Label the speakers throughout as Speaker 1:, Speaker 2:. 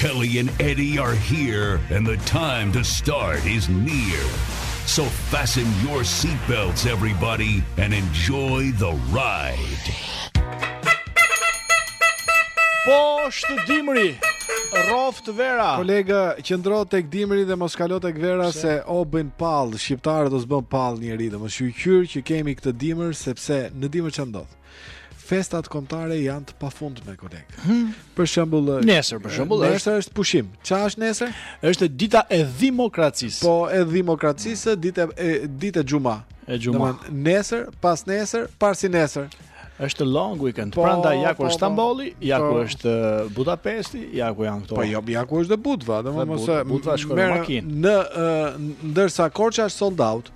Speaker 1: Kelly and Eddie are here and the time to start is near. So fasten your seat belts everybody and enjoy the ride.
Speaker 2: Po është dimri Roft vera
Speaker 3: Kolega qëndro tek dimri dhe mos kalo tek vera se, se do bëjnë pall Shqiptarët do s'bën pall njeri dhe më shyqyr që kemi këtë dimër Sepse në dimër ça ndodh Festat kombëtare janë të pafundme koleg. Hmm. Për shembull,
Speaker 2: nesër për shembull,
Speaker 3: nesër është pushim. Ç'a është nesër?
Speaker 2: Është dita e demokracisë.
Speaker 3: Po, e demokracisë, dita e dita e xuma.
Speaker 2: e xhuma.
Speaker 3: Domethënë nesër, pas nesër, parsi nesër.
Speaker 2: Është long weekend.
Speaker 3: Po,
Speaker 2: Prandaj ja ku
Speaker 3: po,
Speaker 2: është
Speaker 3: po.
Speaker 2: Stambolli, ja ku është uh, Budapesti, ja ku janë këto.
Speaker 3: Po jo, ja ku është dhe Budva, domethënë me
Speaker 2: se Budva shkon me makinë.
Speaker 3: Në uh, ndërsa Korça është sold out.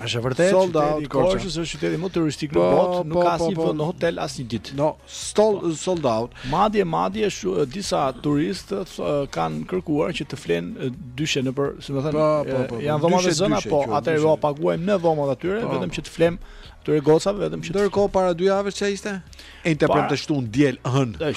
Speaker 2: Është vërtet.
Speaker 3: Sold out Korça
Speaker 2: është qyteti më turistik në
Speaker 3: po,
Speaker 2: botë, nuk
Speaker 3: po,
Speaker 2: ka
Speaker 3: asnjë
Speaker 2: vend në hotel asnjë ditë.
Speaker 3: No, Sold, po. sold out.
Speaker 2: Madje madje shu, disa turistë kanë kërkuar që të flenë dyshe në për, si më thënë,
Speaker 3: po, po, po, po.
Speaker 2: janë dhoma
Speaker 3: të
Speaker 2: zëna, po atëherë do paguajmë në dhomat e tyre,
Speaker 3: po,
Speaker 2: vetëm që të flem këtyre gocave vetëm që
Speaker 3: ndërkohë para dy javësh çfarë ishte? E
Speaker 2: enjte
Speaker 3: premte shtunë diel hënë.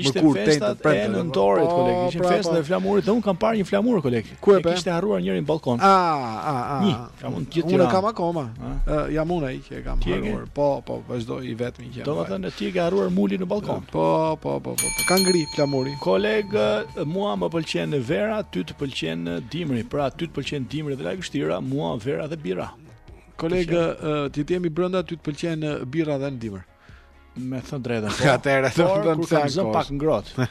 Speaker 2: Ishte festa e nëntorit
Speaker 3: po,
Speaker 2: kolegë, ishte
Speaker 3: pra,
Speaker 2: festa
Speaker 3: po.
Speaker 2: e flamurit, dhe un kam parë një flamur kolegë.
Speaker 3: Ku, e
Speaker 2: kishte harruar njëri në balkon.
Speaker 3: A, a, a.
Speaker 2: Një, kam unë gjithë
Speaker 3: Unë kam akoma. Ë, jam unë ai që e kam harruar. Po, po, vazhdo i vetmi që.
Speaker 2: Domethënë ti e ke harruar flamurin në balkon.
Speaker 3: Po, po, po, po. po. Ka ngri flamuri.
Speaker 2: Koleg, mua më pëlqen vera, ty të pëlqen dimri. Pra, ty të pëlqen dimri dhe lagështira, mua vera dhe
Speaker 3: birra. Koleg, ti të jemi brenda, ty të pëlqen birra dhe në dimër.
Speaker 2: Me thënë të drejtën. Po,
Speaker 3: Atëherë do të them
Speaker 2: se ka
Speaker 3: zë
Speaker 2: pak ngrohtë.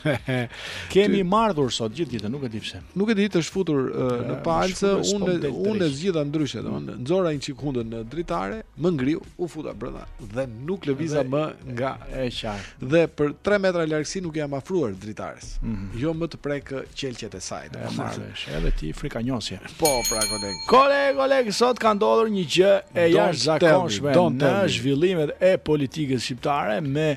Speaker 2: Kemi mardhur sot gjithë ditën, nuk e di pse.
Speaker 3: Nuk e di të është futur uh, në palcë, unë unë e zgjidha ndryshe, domethënë mm. nxora një çik hundën në dritare, më ngriu, u futa brenda dhe nuk lëviza më nga
Speaker 2: e qartë.
Speaker 3: Dhe për 3 metra largësi nuk jam afruar dritares.
Speaker 2: Mm -hmm.
Speaker 3: Jo më të prek qelqet e saj, domethënë.
Speaker 2: Edhe ti frikanjos je.
Speaker 3: Po, pra koleg.
Speaker 2: Koleg, koleg, sot ka ndodhur një gjë e jashtëzakonshme në zhvillimet e politikës shqiptare me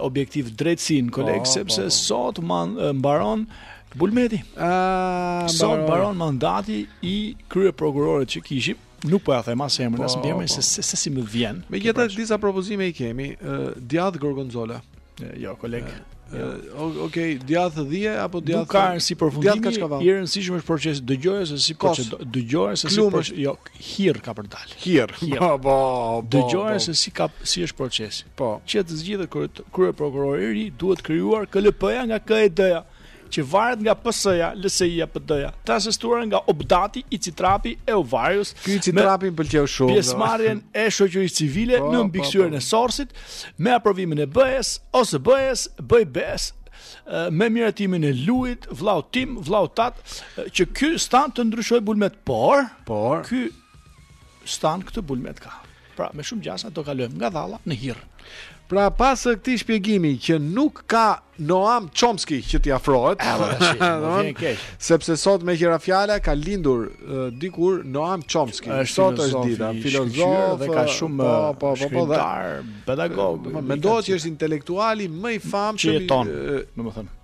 Speaker 2: objektiv drejtësinë, koleg,
Speaker 3: po,
Speaker 2: sepse
Speaker 3: po, po.
Speaker 2: sot mbaron bulmeti.
Speaker 3: Ah,
Speaker 2: sot mbaron mandati i kryeprokurorit që kishim. Nuk po ja them as emrin,
Speaker 3: po,
Speaker 2: as mbiemrin
Speaker 3: po.
Speaker 2: se s'e di, më vjen.
Speaker 3: Megjithatë disa propozime i kemi, uh, djath Gorgonzola.
Speaker 2: Jo, koleg.
Speaker 3: Uh, ok, djath dhije apo djath
Speaker 2: Nuk ka
Speaker 3: rëndësi
Speaker 2: përfundimi. I rëndësishëm është procesi. Dëgjoje se si procesi, dëgjoje se si procesi. Jo, hirrë ka për
Speaker 3: dal.
Speaker 2: Hirrë.
Speaker 3: Po, po.
Speaker 2: Dëgjoje se si ka si është procesi.
Speaker 3: Po.
Speaker 2: Që të zgjidhet kryeprokurori i ri duhet krijuar KLP-ja nga KED-ja. që varet nga PS-ja, LSI-ja, PD-ja, të asistuara nga OPDAT-i, ICITAP-i, Euralius.
Speaker 3: Ky ICITAP-i më pëlqeu shumë.
Speaker 2: Pjesëmarrjen e shoqërisë civile
Speaker 3: po,
Speaker 2: në
Speaker 3: po,
Speaker 2: mbikëqyrjen
Speaker 3: po.
Speaker 2: e Sorosit me aprovimin e BE-s ose BE-s, BE-s me miratimin e Luit, vllau tim, vllau tat, që ky stan të ndryshoj bulmet, por,
Speaker 3: por
Speaker 2: ky stan këtë bulmet ka. Pra, me shumë gjasa do kalojmë nga dhalla në hirr.
Speaker 3: Pra pas këtij shpjegimi që nuk ka Noam Chomsky që t'i afrohet. Sepse sot meqë ra fjala ka lindur uh, dikur Noam Chomsky. Është sot është dita, filozof
Speaker 2: dhe ka shumë
Speaker 3: po, po, po, po
Speaker 2: shkrimtar, pedagog.
Speaker 3: Mendohet që është intelektuali më i famshëm i
Speaker 2: kohës
Speaker 3: tonë,
Speaker 2: domethënë.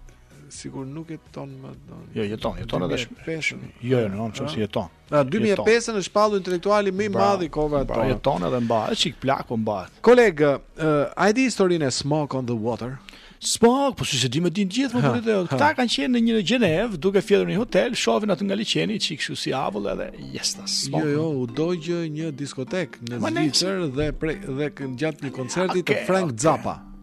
Speaker 3: Sikur nuk jeton më.
Speaker 2: Jo, jeton, jeton edhe shumë. Jo, jo, Noam Chomsky jeton.
Speaker 3: Në 2005-ën është shpallur intelektuali më i madh i kohëve ato.
Speaker 2: Jeton edhe mbahet, çik plaku mbahet.
Speaker 3: Koleg, a e di historinë e Smoke on the Water?
Speaker 2: Smoke, po si se di ma din gjithë, më duket edhe. Këta kanë qenë në një në Gjenevë, duke fjetur në një hotel, shohin atë nga liqeni, çik kështu si avull edhe e sheh Smoke.
Speaker 3: Jo, jo, u dogjë një diskotek në Zvicër dhe dhe gjatë një koncerti të Frank Zappa.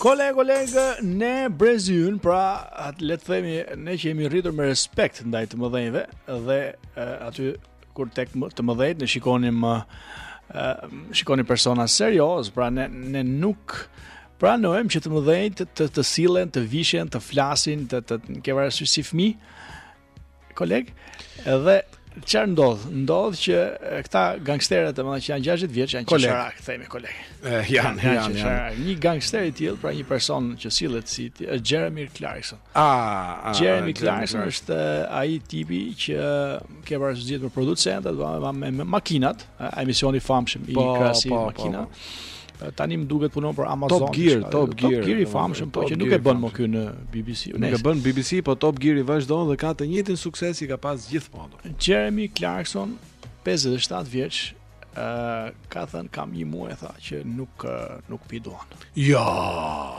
Speaker 2: Koleg, koleg, ne brezi ynë, pra atë le të themi, ne që jemi rritur me respekt ndaj të mëdhenjve dhe aty Kur tek të mëdhenjt ne shikonim shikonim persona serioz, pra ne ne nuk pranojmë që të mëdhenjt të të sillen, të vishen, të flasin, të të, të ke parasysh si fëmijë. Koleg, edhe çfarë ndodh? Ndodh që këta gangsterë të mëdhenj që janë 60 vjeç janë qesharak, themi koleg.
Speaker 3: Eh, janë, janë, janë,
Speaker 2: janë. Një gangster i tillë, pra një person që sillet si Jeremy Clarkson.
Speaker 3: Ah,
Speaker 2: Jeremy Clarkson është ai tipi që ke parasysh dihet për producentët, me, me, me makinat, emisioni i famshëm i
Speaker 3: po,
Speaker 2: Krasim
Speaker 3: po, po,
Speaker 2: makina.
Speaker 3: Po,
Speaker 2: po. Tani më duket punon për Amazon.
Speaker 3: Top Gear,
Speaker 2: qka,
Speaker 3: Top Gear.
Speaker 2: Top Gear i famshëm, po që nuk e bën më ky në BBC.
Speaker 3: Nuk e bën BBC, po Top Gear-i vazhdon dhe ka të njëjtin sukses që ka pas gjithmonë.
Speaker 2: Jeremy Clarkson, 57 vjeç, ka thënë kam një muaj tha që nuk nuk pi duhan.
Speaker 3: Jo.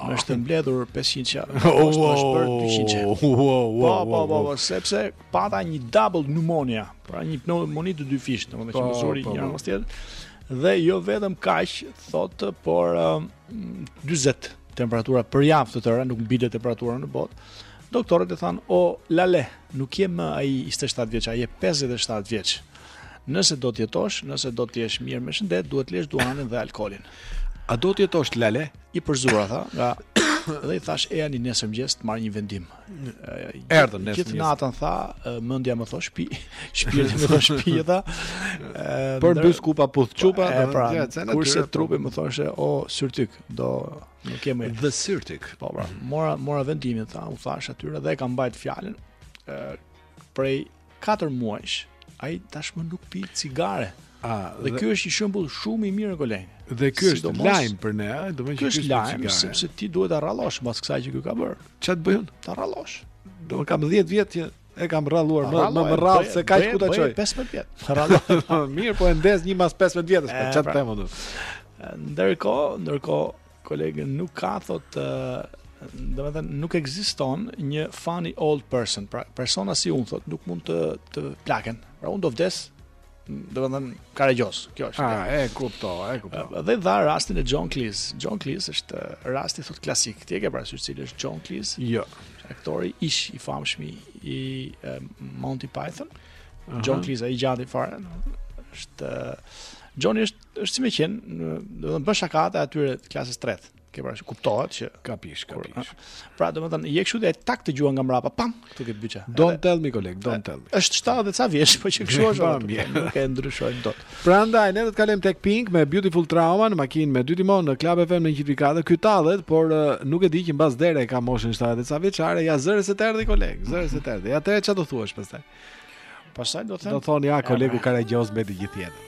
Speaker 2: Më është mbledhur 500 çka.
Speaker 3: Oh,
Speaker 2: është oh, për 200 çka.
Speaker 3: Oh, oh,
Speaker 2: oh, po, po,
Speaker 3: po,
Speaker 2: po, sepse pata një double pneumonia, pra një pneumoni të dyfish, domethënë që
Speaker 3: po,
Speaker 2: mushkëri
Speaker 3: po, një
Speaker 2: anë tjetër. Dhe jo vetëm kaq, thotë, por 40 temperatura për javë të tëra, nuk më binte temperatura në botë. Doktorët i thanë, o, lale, nuk je më ai 27 vjeç, ti je 57 vjeç. Nëse do të jetosh, nëse do të jesh mirë me shëndet, duhet të lesh duhanin dhe alkoolin.
Speaker 3: A do të jetosh Lale?
Speaker 2: I përzura tha, nga dhe i thash ejani nesër mëngjes të marr një vendim.
Speaker 3: Erdhën nesër.
Speaker 2: Gjithë natën tha, mendja më thosh pi, shpirti më thosh pi tha.
Speaker 3: Përmbys kupa puth çupa,
Speaker 2: e pra. Kurse trupi më thoshte o sytliq, do nuk kemi.
Speaker 3: The sytliq.
Speaker 2: Po pra, mora mora vendimin tha, u thash atyre dhe e kam mbajt fjalën prej 4 muajsh, ai tashmë nuk pi cigare.
Speaker 1: A,
Speaker 2: dhe, dhe ky është një shembull shumë i mirë koleg.
Speaker 1: Dhe ky është
Speaker 2: Sidomos,
Speaker 1: lajm për ne, ëh, do të thotë ky
Speaker 2: është lajm sepse ti duhet ta rrallosh mbas kësaj që ky ka bër.
Speaker 1: Çat të bëj unë?
Speaker 2: Ta rrallosh.
Speaker 1: Domethënë kam 10 vjet që e kam rralluar më më
Speaker 2: rrall
Speaker 1: se kaq ku ta çoj.
Speaker 2: 15 vjet. Rrallosh.
Speaker 1: Mirë, po e ndez një mbas 15 vjetësh, po
Speaker 2: çat
Speaker 1: të them unë.
Speaker 2: Ndërkohë, ndërkohë Koleg, nuk ka thot ë domethënë nuk ekziston një funny old person. Pra, persona si unë thot nuk mund të plaken. Pra, unë do vdes domethënë karagjoz. Kjo është.
Speaker 1: Ah, e kuptova, e kuptova.
Speaker 2: Dhe dha rastin e John Cleese. John Cleese është rasti thot klasik. Ti e ke parasysh cili është John Cleese?
Speaker 1: Jo.
Speaker 2: Aktori ish i famshmi i Monty Python. John Cleese ai gjati fare. Është Johnny është është si me qenë, do të bësh shakatë atyre të klasës tretë. Ke parasysh, kuptohet që
Speaker 1: kapish, kapish.
Speaker 2: Pra, domethënë, je kështu dhe tak të gjuan nga mbrapa, pam, këtu ke byça.
Speaker 1: Don't tell me koleg, don't tell me.
Speaker 2: Është 70 ca vjeç, po që kështu është. Pam,
Speaker 1: ja.
Speaker 2: nuk e ndryshojmë dot.
Speaker 1: Prandaj ne do të kalojmë tek Pink me Beautiful Trauma në makinë me dy timon në Club FM në 104. Ky tallet, por nuk e di që mbas dere ka moshën 70 ca vjeçare, ja zëre se të erdhi, koleg, zëre se të erdhi. Atëherë çfarë do thuash pastaj?
Speaker 2: Pastaj do të them.
Speaker 1: Do thoni ja kolegu karagjoz mbeti gjithë jetën.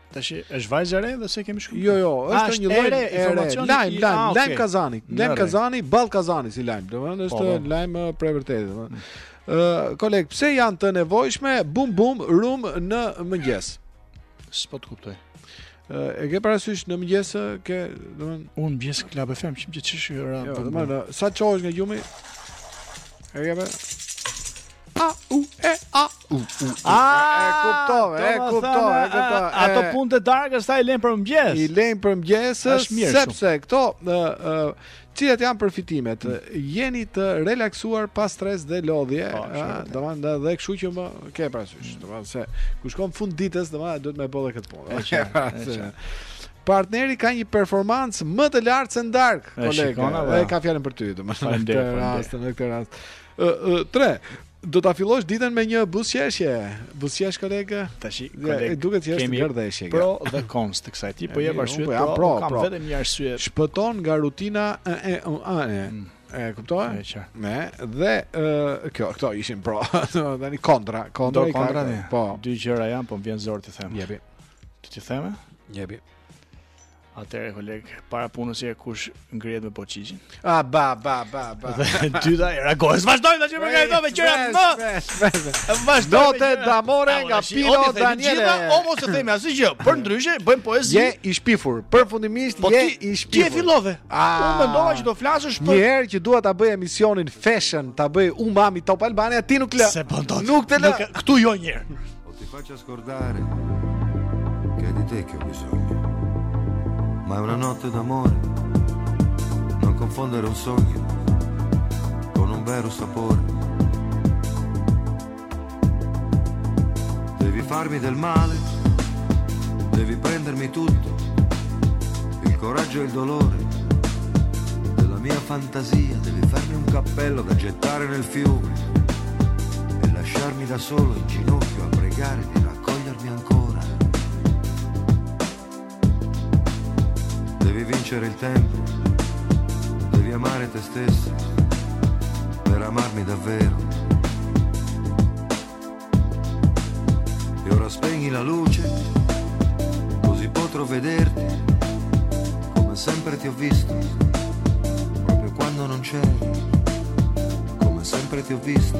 Speaker 2: Tash është vajzë e re dhe se kemi shkruar.
Speaker 1: Jo, jo, është ah,
Speaker 2: një
Speaker 1: lloj e re. Lajm, lajm,
Speaker 2: ah,
Speaker 1: lajm Kazani. Lajm Kazani, ball Kazani si lajm, domethënë është
Speaker 2: po, po.
Speaker 1: lajm eh, për vërtetë, domethënë. Mm. Ë, eh, koleg, pse janë të nevojshme bum bum rum në mëngjes?
Speaker 2: S'po të kuptoj.
Speaker 3: Eh, e ke parasysh në mëngjes ke, domethënë,
Speaker 2: mëngjes klub e them, çim që çish era.
Speaker 3: Jo, domethënë, sa çohesh nga gjumi? E ke A u e a u u e kuptova, e kuptova, e kuptova.
Speaker 2: Ato punët e darkës s'i lën për mëngjes.
Speaker 3: I lën për
Speaker 2: mëngjes
Speaker 3: sepse këto cilat janë përfitimet? Mm. Jeni të relaksuar pa stres dhe lodhje,
Speaker 2: po, ëh,
Speaker 3: domethënë dhe kështu që më ke parasysh, mm. domethënë se ku shkon fund ditës, domethënë duhet me bo këtë punë.
Speaker 2: Okej.
Speaker 3: Partneri ka një performancë më të lartë se në
Speaker 2: darkë,
Speaker 3: kolega. E ka fjalën për ty, domethënë. Në këtë rast, në këtë rast. Tre, do ta fillosh ditën me një buzëqeshje. Buzëqesh kolegë? Tashi,
Speaker 2: kolegë.
Speaker 3: Duket që është gërdheshje.
Speaker 2: Pro dhe cons të kësaj. Ti po jep arsye
Speaker 3: po,
Speaker 2: pro,
Speaker 3: pro,
Speaker 2: kam vetëm një arsye.
Speaker 3: Shpëton nga rutina e e e.
Speaker 2: Mm.
Speaker 3: E kupton?
Speaker 2: E qartë.
Speaker 3: Me dhe ë kjo, këto ishin pro. Tani kontra, kontra,
Speaker 2: kontra.
Speaker 3: Po.
Speaker 2: Dy gjëra janë, po më vjen zor të them.
Speaker 3: Jepi.
Speaker 2: T'i, t'i them?
Speaker 3: Jepi.
Speaker 2: Atëre koleg, para punës e kush ngrihet me poçiçin?
Speaker 3: A ba ba ba ba.
Speaker 2: Ty të vjen era gojë. Vazhdojmë tash me këto me qira
Speaker 3: të.
Speaker 2: Vazhdojmë. Notte
Speaker 3: d'amore nga Pino Daniele.
Speaker 2: O mos e themi asgjë. Përndryshe bëjmë poezi.
Speaker 3: Je i shpifur. Përfundimisht
Speaker 2: po
Speaker 3: je i shpifur.
Speaker 2: Ti e fillove. Unë mendova që do flasësh për.
Speaker 3: Një herë që dua ta bëj emisionin Fashion, ta bëj umami Top Albania, ti nuk lë.
Speaker 2: Se po
Speaker 3: Nuk të lë.
Speaker 2: Ktu jo një herë.
Speaker 4: O ti faccia scordare. Che di te che ma è una notte d'amore. Non confondere un sogno con un vero sapore. Devi farmi del male, devi prendermi tutto, il coraggio e il dolore della mia fantasia. Devi farmi un cappello da gettare nel fiume e lasciarmi da solo in ginocchio a pregare di Devi vincere il tempo, devi amare te stesso, per amarmi davvero. E ora spegni la luce, così potrò vederti, come sempre ti ho visto, proprio quando non c'eri, come sempre ti ho visto,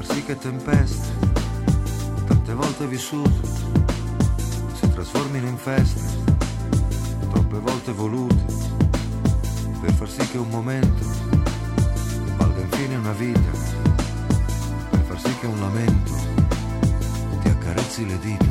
Speaker 4: sì che tempeste, tante volte vissute, si trasformino in feste, troppe volte volute, per far sì che un momento valga infine una vita, per far sì che un lamento ti accarezzi le dita.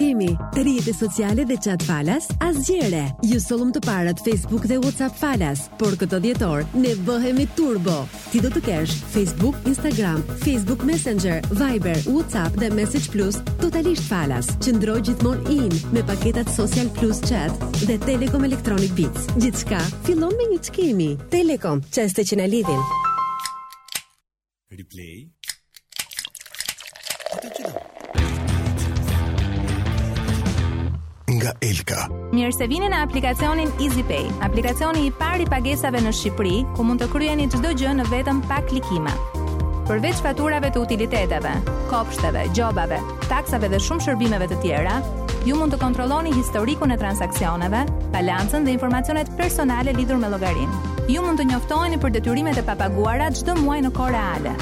Speaker 5: Kemi rrjete sociale dhe chat falas, as gjerë. Ju sollëm të parët Facebook dhe WhatsApp falas, por këtë dhjetor ne bëhemi turbo. Ti do të kesh Facebook, Instagram, Facebook Messenger, Viber, WhatsApp dhe Message Plus totalisht falas. Qëndro gjithmonë in me paketat Social Plus Chat dhe Telekom Electronic Beats. Gjithçka fillon me një Kemi Telekom, çaste që na lidhin.
Speaker 6: Replay. Atë që do.
Speaker 7: nga Elka.
Speaker 8: Mirë se vini në aplikacionin EasyPay, aplikacioni i parë i pagesave në Shqipëri, ku mund të kryeni çdo gjë në vetëm pak klikime. Përveç faturave të utiliteteve, kopshteve, gjobave, taksave dhe shumë shërbimeve të tjera, ju mund të kontrolloni historikun e transaksioneve, balancën dhe informacionet personale lidhur me llogarinë. Ju mund të njoftoheni për detyrimet e papaguara çdo muaj në kohë reale.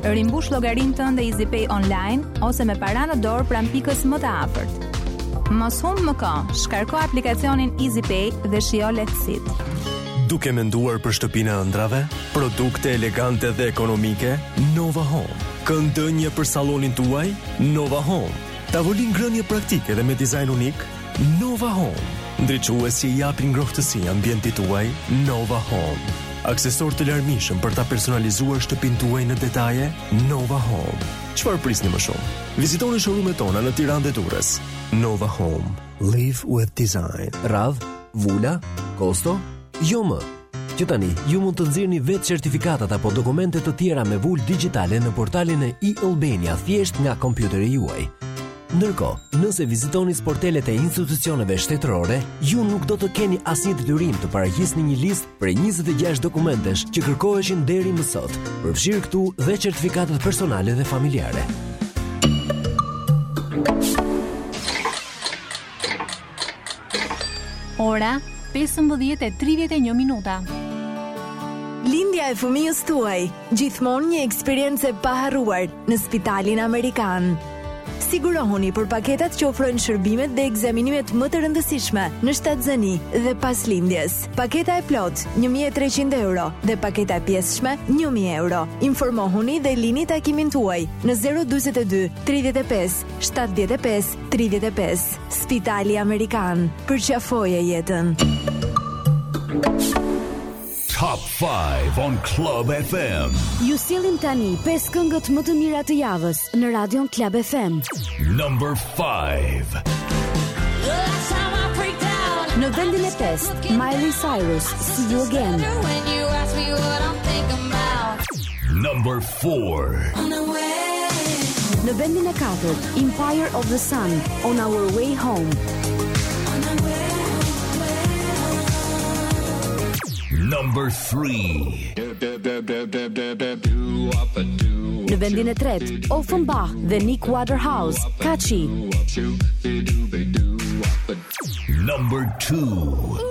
Speaker 8: Rimbush llogarinë tënde EasyPay online ose me para në dorë pranë pikës më të afërt. Mos humb më kohë, shkarko aplikacionin EasyPay dhe shijo lehtësitë.
Speaker 6: Duke menduar për shtëpinë e ëndrrave? Produkte elegante dhe ekonomike? Nova Home. Kënd ndenjeje për sallonin tuaj? Nova Home. Tavolinë ngrënie praktike dhe me dizajn unik? Nova Home. Ndriçues që i japin ngrohtësi ambientit tuaj? Nova Home. Aksesorë të larmishëm për ta personalizuar shtëpinë tuaj në detaje? Nova Home. Çfarë prisni më shumë? Vizitoni showroom-et tona në Tiranë dhe Durrës. Nova Home. Live with design.
Speaker 9: Radhë? Vula? Kosto? Jo më! Që tani, ju mund të nxirrni vetë certifikatat apo dokumente të tjera me vulë digjitale në portalin e e-Albania thjesht nga kompjuteri juaj. Ndërkohë, nëse vizitoni sportelet e institucioneve shtetërore, ju nuk do të keni asnjë detyrim të paraqisni një listë prej 26 dokumentesh që kërkoheshin deri më sot, përfshirë këtu dhe certifikatat personale dhe familjare.
Speaker 10: Ora 15:31 minuta.
Speaker 5: Lindja e fëmijës tuaj, gjithmonë një eksperiencë e paharruar në Spitalin Amerikan.
Speaker 10: Sigurohuni për paketat që ofrojnë shërbimet dhe ekzaminimet më të rëndësishme në shtatzëni dhe pas lindjes. Paketa e plotë 1300 euro dhe paketa e pjesshme 1000 euro. Informohuni dhe lini takimin tuaj në 042 35 75 tridhjetë e pesë, Spitali Amerikan, përqafoje jetën.
Speaker 1: Top 5 on Club FM.
Speaker 11: Ju sjellim tani pesë këngët më të mira të javës në Radion Club FM.
Speaker 1: Number 5.
Speaker 11: Në vendin e 5, Miley Cyrus, See You Again.
Speaker 1: Number 4
Speaker 11: Në vendin e katërt, Empire of the Sun, On Our Way Home.
Speaker 1: Number 3
Speaker 11: Në vendin e tretë, Ofenbach dhe Nick Waterhouse, Katchi.
Speaker 1: Number 2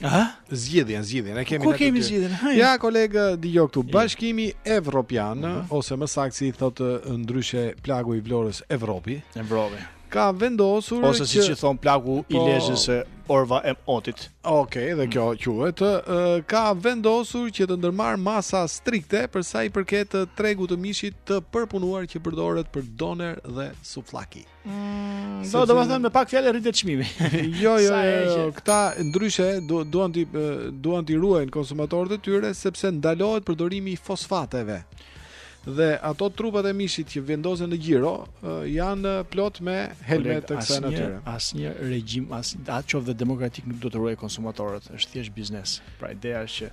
Speaker 2: Aha.
Speaker 3: Zgjidhjen, zgjidhjen. E kemi
Speaker 2: Ku kemi zgjidhjen?
Speaker 3: Ja kolegë, dëgjo këtu. Bashkimi Evropian mm -hmm. ose më saktë si thotë ndryshe plaku i Vlorës Evropi.
Speaker 2: Evropi.
Speaker 3: Ka vendosur
Speaker 2: ose siç që... i thon plaku
Speaker 3: po...
Speaker 2: i Lezhës se Orva e Otit.
Speaker 3: Okej, okay, dhe kjo quhet uh, ka vendosur që të ndërmarrë masa strikte për sa i përket tregut të mishit të përpunuar që përdoret për doner dhe suflaki.
Speaker 2: Mm, do të them me pak fjalë rritet çmimi.
Speaker 3: jo, jo, jo, jo, këta ndryshe duan t'i duan t'i ruajnë konsumatorët e tyre sepse ndalohet përdorimi i fosfateve. Dhe ato trupat e mishit që vendosen në gjiro janë plot me helme të kësaj natyre.
Speaker 2: Asnjë regjim, as të qoftë demokratik nuk do të ruajë konsumatorët, është thjesht biznes. Pra ideja është që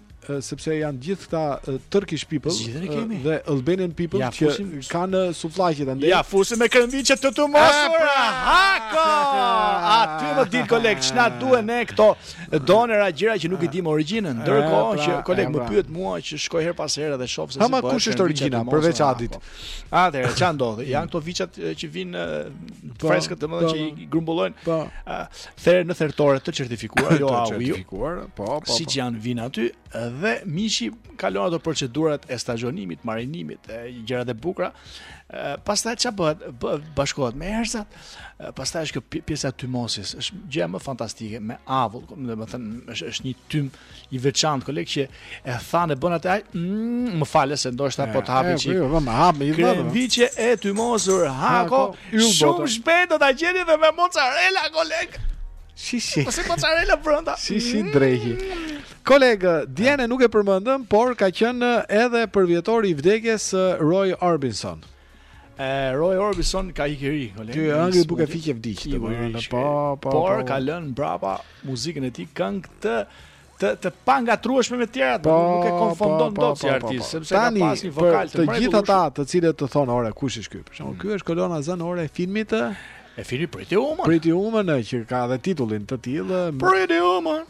Speaker 2: sepse
Speaker 3: janë gjithë këta Turkish people dhe Albanian people
Speaker 2: ja,
Speaker 3: që
Speaker 2: fusim,
Speaker 3: kanë suflaqet andej.
Speaker 2: Ja, fusim me krembiçe të të mosura. Hako! A ty më dil koleg, ç'na duhen ne këto donera gjëra që nuk i dimë origjinën. Ndërkohë
Speaker 3: pra,
Speaker 2: që koleg më
Speaker 3: pra.
Speaker 2: pyet mua që shkoj herë pas here dhe shoh se
Speaker 3: si
Speaker 2: po.
Speaker 3: kush është origjina përveç Adit.
Speaker 2: Atëherë ç'a ndodhi? Janë këto viçat që vijnë
Speaker 3: po,
Speaker 2: freskët domethënë
Speaker 3: po,
Speaker 2: që i grumbullojnë.
Speaker 3: Po.
Speaker 2: therë në thertore të certifikuara, jo ajo. Të
Speaker 3: certifikuar, po, po, po.
Speaker 2: Siç janë vin aty dhe mishi kalon ato procedurat e stazhonimit, marinimit, e gjërat e bukura. Pastaj ç'a bëhet? Bashkohet me erëzat. Pastaj është kjo pjesa e tymosjes, është gjëja më fantastike me avull, domethënë është është një tym i veçantë koleg që e tha në bën atë mm, më fal se ndoshta po ta hap
Speaker 3: një
Speaker 2: çik.
Speaker 3: Po më hap me i vëmë.
Speaker 2: Viçi i tymosur Hako. Shumë shpejt do ta gjeni dhe me mozzarella koleg.
Speaker 3: Si si.
Speaker 2: Po si mozzarella brenda.
Speaker 3: Si si mm. drehi. Kolegë, dje ne nuk e përmendëm, por ka qenë edhe përvjetori i vdekjes së Roy Orbison.
Speaker 2: E Roy Orbison ka ikur i ri, kolegë.
Speaker 3: Ky hëngri fik e vdiq, domethënë, po, po, po.
Speaker 2: Por ka lënë brapa muzikën e tij këngë të të të pangatërrueshme me të tjerat,
Speaker 3: po,
Speaker 2: nuk e po, konfondon
Speaker 3: po,
Speaker 2: dot si artist, sepse ka pas një vokal të mrekullueshëm.
Speaker 3: Të gjithë ata të cilët të thonë, "Ore, kush është ky?" Për shembull, mm. ky është kolona zanore e filmit të
Speaker 2: e filmit Pretty Woman.
Speaker 3: Pretty Woman që ka edhe titullin të tillë.
Speaker 2: Pretty Woman.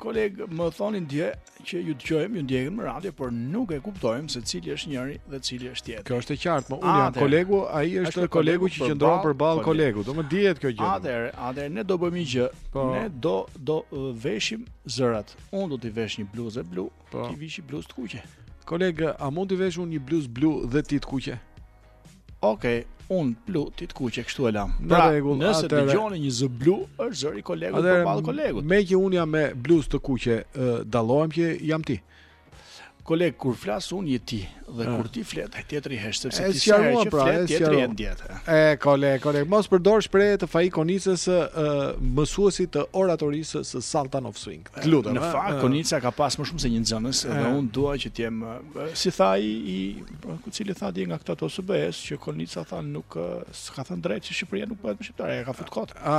Speaker 2: Koleg,
Speaker 3: më
Speaker 2: thonin dje që ju dëgjojmë, ju ndjekim në radio, por nuk e kuptojmë se cili është njëri dhe cili është tjetri.
Speaker 3: Kjo është e qartë, mo, unë jam kolegu, ai është,
Speaker 2: është
Speaker 3: kolegu që qëndron përballë kolegut. Domethënë dihet kjo gjë.
Speaker 2: Atëherë, atëherë ne do bëjmë një gjë.
Speaker 3: Po.
Speaker 2: Ne do do veshim zërat. Unë do të vesh një bluzë blu,
Speaker 3: po.
Speaker 2: ti vish një bluzë të kuqe.
Speaker 3: Koleg, a mund të vesh unë një bluzë blu dhe ti të kuqe?
Speaker 2: Okej, unë blu ti të kuqe kështu e lam.
Speaker 3: Në
Speaker 2: Pra,
Speaker 3: rregull,
Speaker 2: nëse
Speaker 3: atëherë-
Speaker 2: dëgjoni një zë blu, është zëri i kolegut Atëherë, përballë kolegut.
Speaker 3: Meqë unë jam me bluzë të kuqe, ë, dallohem që jam ti.
Speaker 2: Koleg, kur flas unë je ti dhe
Speaker 3: Ah.
Speaker 2: kur ti flet, ai tjetri hesht sepse
Speaker 3: E
Speaker 2: ti sa herë
Speaker 3: sqaruam,
Speaker 2: që
Speaker 3: pra, e flet,
Speaker 2: tjetri e
Speaker 3: sqaruam.
Speaker 2: ndjet.
Speaker 3: e. E, koleg, koleg, mos përdor shprehje të Faik Konicës së ë, mësuesit të oratorisë së Sultan of Swing. Të lutem.
Speaker 2: Në
Speaker 3: ë,
Speaker 2: fakt,
Speaker 3: ë,
Speaker 2: Konica ka pas më shumë se një nxënës dhe
Speaker 3: E.
Speaker 2: unë dua që të jem, ë, si tha ai, i Pra ky cili tha dje nga këta të OSBE-s që Konica tha nuk s'ka thënë drejt që Shqipëria nuk bëhet me shqiptarë, ia ka fut kot.
Speaker 3: A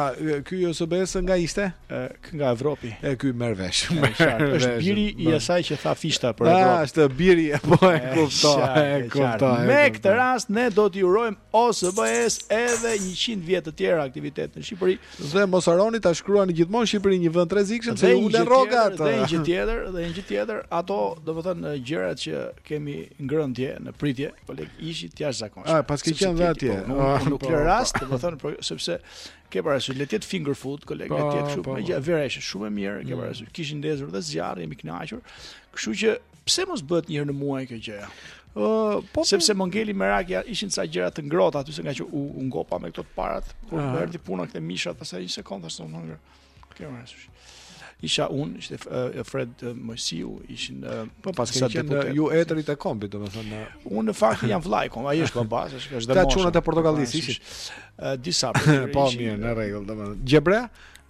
Speaker 3: ky i OSBE-s nga ishte?
Speaker 2: E, nga Evropi.
Speaker 3: E ky merr vesh.
Speaker 2: Është biri i asaj që tha Fishta për Evropë.
Speaker 3: A është biri a po, e kuptoj, e kuptoj.
Speaker 2: Me këtë rast ne do t'i urojmë OSBE-s edhe 100 vjet të tjera aktivitet në Shqipëri.
Speaker 3: Dhe mos harroni ta shkruani gjithmonë Shqipërinë një vend të rrezikshëm se ju ulen rrogat.
Speaker 2: Dhe një gjë tjetër, dhe një gjë tjetër, ato domethënë gjërat që kemi ngrënë dje në pritje, koleg, ishin të jashtëzakonshme.
Speaker 3: Ah,
Speaker 2: paske
Speaker 3: qenë dhe atje.
Speaker 2: Po, nuk,
Speaker 3: ah,
Speaker 2: nuk
Speaker 3: po,
Speaker 2: lë rast, po. domethënë sepse ke parasysh le të jetë finger food, koleg, le të jetë kështu, megjithëse vera ishte shumë e mirë, ke parasysh. Kishin ndezur dhe zjarr, jemi kënaqur. Kështu që Pse mos bëhet një herë në muaj kjo gjëja?
Speaker 3: Ë, uh, po
Speaker 2: sepse për... Më ngeli meraki ja, ishin ca gjëra të ngrohta aty se ngaqë u, u ngopa me këto të parat, kur
Speaker 3: uh -huh.
Speaker 2: erdhi puna këtu te mishrat, pastaj një sekond thashë unë hëngër ca me sushi. Isha unë, ishte uh, Fred uh, Moisiu, ishin uh,
Speaker 3: po paskeni qenë ju etërit e kombit, domethënë.
Speaker 2: Unë në fakt jam vëllai i kombit, ai është baba, është është
Speaker 3: dëmosh.
Speaker 2: Ta
Speaker 3: çunat e Portokallisë ishin.
Speaker 2: Uh, disa po.
Speaker 3: po mirë, në rregull, domethënë. Gjebrea?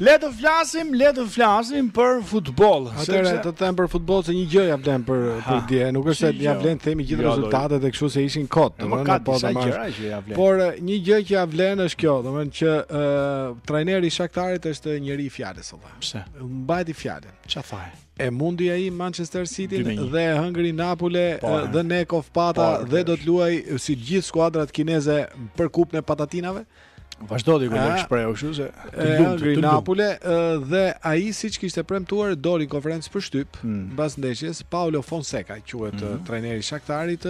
Speaker 2: Le të flasim, le të flasim për futboll.
Speaker 3: Atëherë sepse... të them për futboll se një gjë ia vlen për ha, për dje, nuk është se
Speaker 2: ia
Speaker 3: vlen të themi gjithë
Speaker 2: jo,
Speaker 3: rezultatet e kështu se ishin kot, domethënë po ta marrësh. Por një gjë që ia vlen është kjo, domethënë që uh, trajneri i Shaktarit është njeri i fjalës sot.
Speaker 2: Pse?
Speaker 3: Mbajti fjalën.
Speaker 2: Çfarë tha?
Speaker 3: E mundi ai Manchester
Speaker 2: Cityn
Speaker 3: dhe e hëngri Napoli
Speaker 2: po,
Speaker 3: dhe ne Kofpata
Speaker 2: po,
Speaker 3: dhe do të luajë si gjithë skuadrat kineze për kupën e patatinave.
Speaker 2: Vazhdo ti kur
Speaker 3: u
Speaker 2: shprehu kështu se
Speaker 3: të lumtë Napoli dhe ai siç kishte premtuar doli në konferencë për shtyp
Speaker 2: mm.
Speaker 3: mbas mm. ndeshjes Paulo Fonseca quhet mm
Speaker 2: -hmm.
Speaker 3: trajneri i Shakhtarit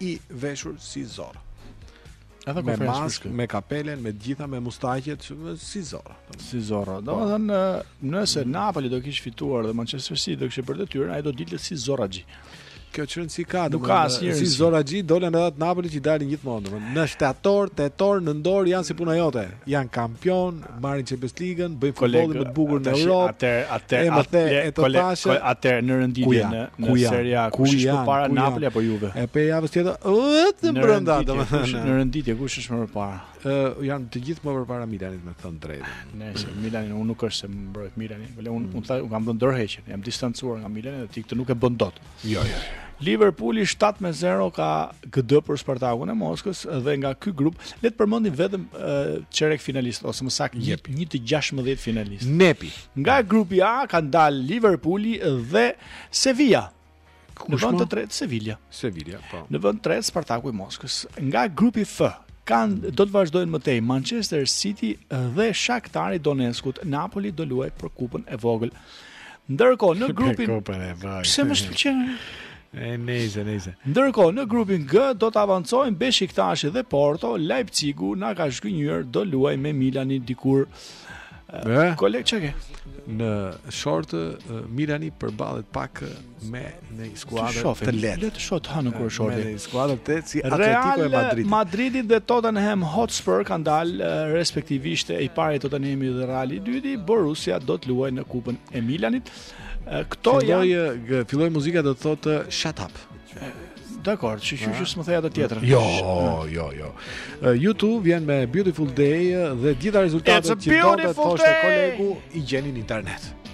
Speaker 3: i veshur si Zorro.
Speaker 2: Edhe
Speaker 3: me
Speaker 2: maskë,
Speaker 3: me kapelen, me të gjitha, me mustaqet, si Zorro.
Speaker 2: Si Zorro. Domethënë, nëse Napoli do kishte fituar dhe Manchester City do kishte për detyrë, ai do dilte si zorraxhi.
Speaker 3: Kjo rëndësi ka,
Speaker 2: nuk ka asnjë.
Speaker 3: Si zorraxhi dolën edhe ata Napoli që i dalin gjithmonë. Në shtator, tetor, nëntor, janë si puna jote. janë kampion, marrin Champions League-n, bëjnë futbollin më të bukur në Europë.
Speaker 2: Atë atë
Speaker 3: e më the e të
Speaker 2: thashë. Atë në
Speaker 3: renditje
Speaker 2: në në Serie A, kush është më
Speaker 3: para
Speaker 2: Napoli apo Juve?
Speaker 3: E pe javës tjetër,
Speaker 2: vetëm
Speaker 3: brenda domethënë.
Speaker 2: Në renditje kush është më përpara?
Speaker 3: Ë janë të gjithë më përpara Milanit me thënë drejtë.
Speaker 2: Ah, nëse Milani unë nuk është se mbroj Milanin, por unë mm. unë tha unë kam dhënë dorëheqjen, jam distancuar nga Milani dhe ti këtë nuk e bën dot.
Speaker 3: Jo, jo, jo.
Speaker 2: Liverpooli 7 me 0 ka GD për Spartakun e Moskës dhe nga ky grup le të përmendim vetëm çerek finalist ose më saktë një, një të 16 finalistët.
Speaker 3: Nepi.
Speaker 2: Nga grupi A kanë dalë Liverpooli dhe Sevilla. Në vend të tretë Sevilla.
Speaker 3: Sevilla, po.
Speaker 2: Në vend të tretë Spartaku i Moskës. Nga grupi F kanë do të vazhdojnë më tej Manchester City dhe Shakhtari i Donetskut. Napoli do luajë për Kupën e Vogël. Ndërkohë në grupin Pse më s'pëlqen?
Speaker 3: E nejse, nejse.
Speaker 2: Ndërkohë në grupin G do të avancojnë Beshiktashi dhe Porto, Leipzigu na ka zhgënjyer do luajë me Milanin dikur.
Speaker 3: Ëh,
Speaker 2: koleg çka ke?
Speaker 3: Në short Milani përballet prapë me një skuadër të lehtë.
Speaker 2: Le të shohë të hanë kur shorti.
Speaker 3: Me një skuadër të lehtë si Atletico e Madridit.
Speaker 2: Madridi dhe Tottenham Hotspur kanë dalë respektivisht i pari Tottenham dhe Real i dyti, Borussia do të luajë në Kupën e Milanit. Këto
Speaker 3: filloj,
Speaker 2: janë
Speaker 3: filloj muzika do të thotë shut up.
Speaker 2: Dakor, që që që s'më thuaj atë tjetrën
Speaker 3: Jo, jo, jo U2 vjen me Beautiful Day Dhe
Speaker 2: gjithë
Speaker 3: rezultatet që do të thoshte kolegu i gjeni në internet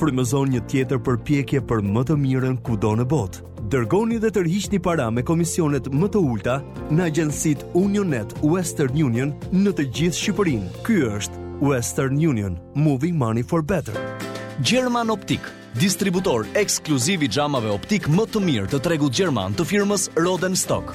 Speaker 12: Frymëzon një tjetër përpjekje për më të mirën kudo në botë. Dërgoni dhe tërhiqni para me komisionet më të ulta në agjencitë UnionNet Western Union në të gjithë Shqipërinë. Ky është Western Union, Moving Money for Better.
Speaker 13: German Optik, distributor ekskluziv i xhamave optikë më të mirë të tregut gjerman të firmës Rodenstock.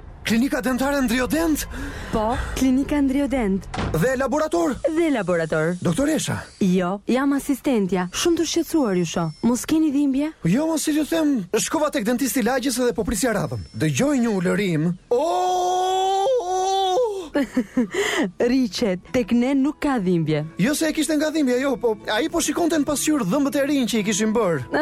Speaker 14: Klinika dentare Ndriodent?
Speaker 11: Po, klinika Ndriodent.
Speaker 14: Dhe laborator?
Speaker 11: Dhe laborator.
Speaker 14: Doktoresha?
Speaker 11: Jo, jam asistentja. Shumë të shqetësuar ju shoh. Mos keni dhimbje?
Speaker 14: Jo, mos si t'ju them, shkova tek dentisti i lagjes dhe po prisja radhën. Dëgjoj një ulërim.
Speaker 11: Rri qet, tek ne nuk ka dhimbje.
Speaker 14: Jo se e kishte nga dhimbja, jo, po ai po shikonte në pasqyrë dhëmbët e rinj që i kishin bërë.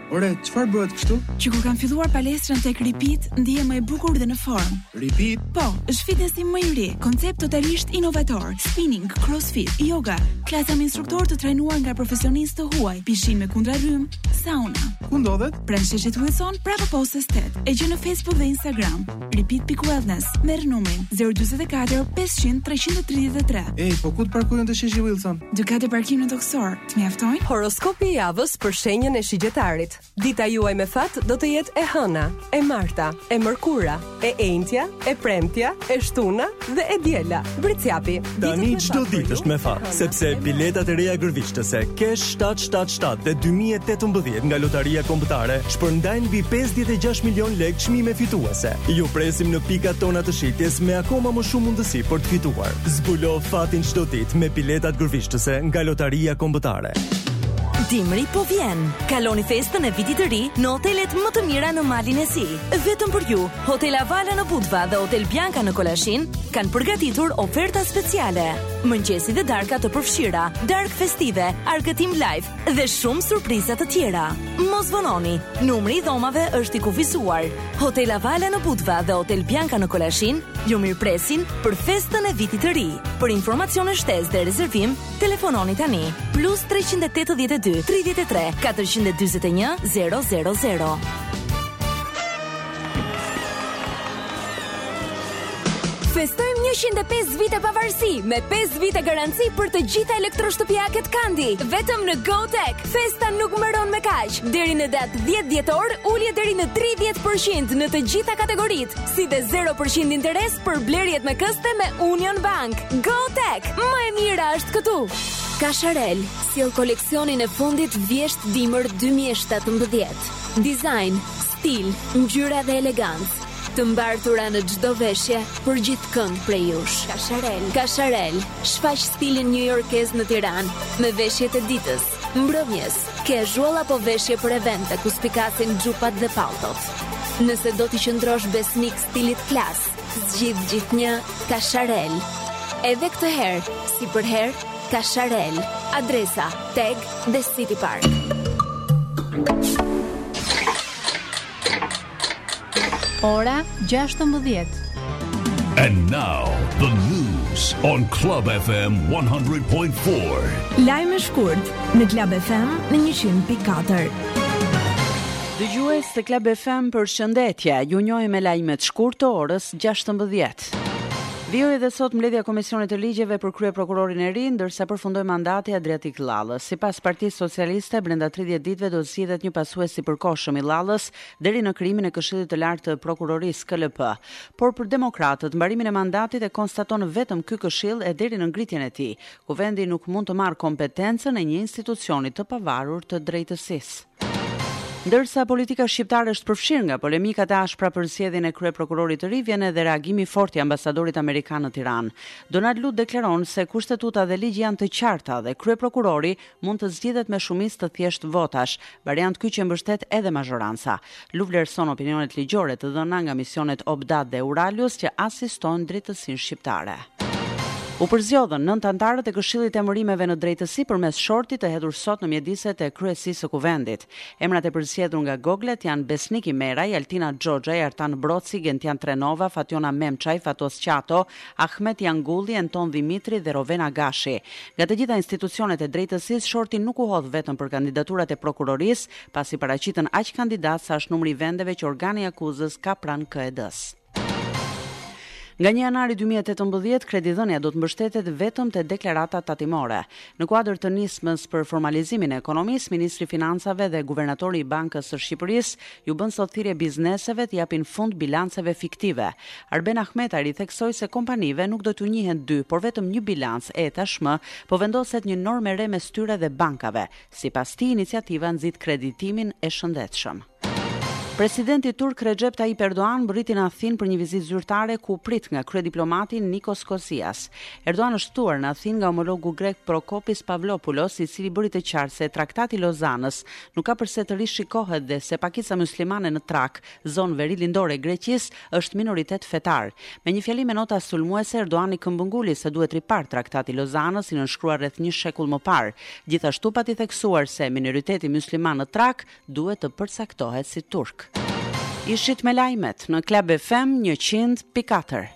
Speaker 15: Ore, çfarë bëhet kështu?
Speaker 16: Që kur kam filluar palestrën tek Repeat, ndihem më e bukur dhe në formë.
Speaker 15: Repeat?
Speaker 16: Po, është fitnessi më i ri, koncept totalisht inovator, spinning, crossfit, yoga, klasa me instruktor të trajnuar nga profesionistë të huaj, pishinë me kundërrymë, sauna.
Speaker 15: Ku ndodhet?
Speaker 16: Pranë sheshit Wilson, prapa postës 8. E gjen në Facebook dhe Instagram. Repeat.wellness. Merr numrin 044 500 333.
Speaker 15: Ej, po ku të parkojmë te sheshi Wilson?
Speaker 16: Dy kate parkim nëntokësor. Të mjaftojnë?
Speaker 17: Horoskopi i javës për shenjën e shigjetarit. Dita juaj me fat do të jetë e hëna, e marta, e mërkura, e enjtja, e premtja, e shtuna dhe e diela. Bricjapi.
Speaker 6: Tani çdo ditë është me fat, sepse biletat e reja gërvishtëse Cash 777 dhe 2018 nga Lotaria Kombëtare shpërndajnë mbi 56 milionë lekë çmime fituese. Ju presim në pikat tona të shitjes me akoma më shumë mundësi për të fituar. Zbulo fatin çdo ditë me biletat gërvishtëse nga Lotaria Kombëtare.
Speaker 18: Dimri po vjen. Kaloni festën e vitit të ri në hotelet më të mira në Malin e Zi. Vetëm për ju, Hotel Avala në Budva dhe Hotel Bianca në Kolashin kanë përgatitur oferta speciale. Mëngjesi dhe darka të përfshira, darkë festive, argëtim live dhe shumë surpriza të tjera. Mos vononi. Numri i dhomave është i kufizuar. Hotel Avala në Budva dhe Hotel Bianca në Kolashin ju mirëpresin për festën e vitit të ri. Për informacione shtesë dhe rezervim, telefononi tani plus 382 33 441 000. Festojmë 105 vite pavarësi me 5 vite garanci për të gjitha elektroshtëpiaket Candy. Vetëm në GoTech, festa nuk mbaron me kaq. Deri në datë 10 dhjetor, ulje deri në 30% në të gjitha kategoritë, si dhe 0% interes për blerjet me këste me Union Bank. GoTech, më e mira është këtu. Cacharel sjell koleksionin e fundit vjeshtë dimër 2017. Design Stil, ngjyra dhe elegancë të mbartura në çdo veshje për gjithkënd prej jush. Cacharel. Cacharel shfaq stilin njujorkez në Tiranë me veshjet e ditës, mbrëmjes, casual apo veshje për evente ku spikasin xhupat dhe palltot. Nëse do t'i qëndrosh besnik stilit klas, Zgjidh gjithnjë Kasharel. Edhe këtë herë, si për herë, Kasharel. Adresa, TEG dhe City Park.
Speaker 19: Ora 16.
Speaker 1: And now the news on Club FM 100.4.
Speaker 10: Lajme shkurt në Club FM në 100.4.
Speaker 20: Dëgjues të Club FM përshëndetje. Ju njohim me lajmet shkurt të orës 16. Vijoi dhe sot mbledhja e Komisionit të Ligjeve për kryeprokurorin e ri, ndërsa përfundoi mandati i Adriatik Llallës. Sipas Partisë Socialiste, brenda 30 ditëve do të zgjidhet një pasues i përkohshëm i Llallës deri në krijimin e Këshillit të Lartë të Prokurorisë KLP. Por për demokratët, mbarimin e mandatit e konstaton vetëm ky këshill e deri në ngritjen e tij. Kuvendi nuk mund të marrë kompetencën e një institucioni të pavarur të drejtësisë. Ndërsa politika shqiptare është përfshirë nga polemikat e ashpra për zgjedhjen e kryeprokurorit të ri, vjen edhe reagimi i fortë i ambasadorit amerikan në Tiranë. Donald Lu deklaron se kushtetuta dhe ligji janë të qarta dhe kryeprokurori mund të zgjidhet me shumicë të thjeshtë votash, variant ky që e mbështet edhe mazhoranca. Lu vlerëson opinionet ligjore të dhëna nga misionet OPDAT dhe Euralius që asistojnë drejtësinë shqiptare. U përzgjodhën nëntë anëtarët e Këshillit të Emërimeve në Drejtësi përmes shortit të hedhur sot në mjediset e kryesisë së Kuvendit. Emrat e përzgjedhur nga goglat janë Besnik Imeraj, Altina Xhoxhaj, Artan Broci, Gentian Trenova, Fatjona Memçaj, Fatos Qato, Ahmet Jangulli, Enton Dhimitri dhe Rovena Gashi. Nga të gjitha institucionet e drejtësisë, shorti nuk u hodh vetëm për kandidaturat e Prokurorisë, pasi paraqitën aq kandidatë sa është numri i vendeve që organi i akuzës ka pranë KED-së. Nga një janari dy mijë e tetëmbëdhjetë, kredidhënia do të mbështetet vetëm te deklaratat tatimore. Në kuadër të nismës për formalizimin e ekonomisë, ministri i Financave dhe guvernatori i Bankës së Shqipërisë iu bënë sot thirrje bizneseve të japin fund bilanceve fiktive. Arben Ahmetaj theksoi se kompanive nuk do t'u njihen dy, por vetëm një bilanc e, tashmë, po vendoset një normë e re mes tyre dhe bankave, Sipas tij, iniciativa nxit kreditimin e shëndetshëm. Presidenti turk Rexhep Tajip Erdogan mbërriti në Athinë për një vizitë zyrtare ku u prit nga kryediplomati Nikos Kotzias. Erdogan është ftuar në Athinë nga homologu grek Prokopis Pavlopoulos, i cili bëri të qartë se Traktati i Lozanës nuk ka përse të rishikohet dhe se pakica myslimane në Trakë zonë verilindore e Greqisë, është minoritet fetar. Me një fjalim me nota sulmuese, Erdoani këmbënguli se duhet riparë Traktati i Lozanës, i nënshkruar rreth një shekull më parë. Gjithashtu pati theksuar se minoriteti mysliman në Trakë duhet të përcaktohet si turk. Ishit me lajmet
Speaker 13: në
Speaker 1: Club FM
Speaker 10: njëqind pikë katër.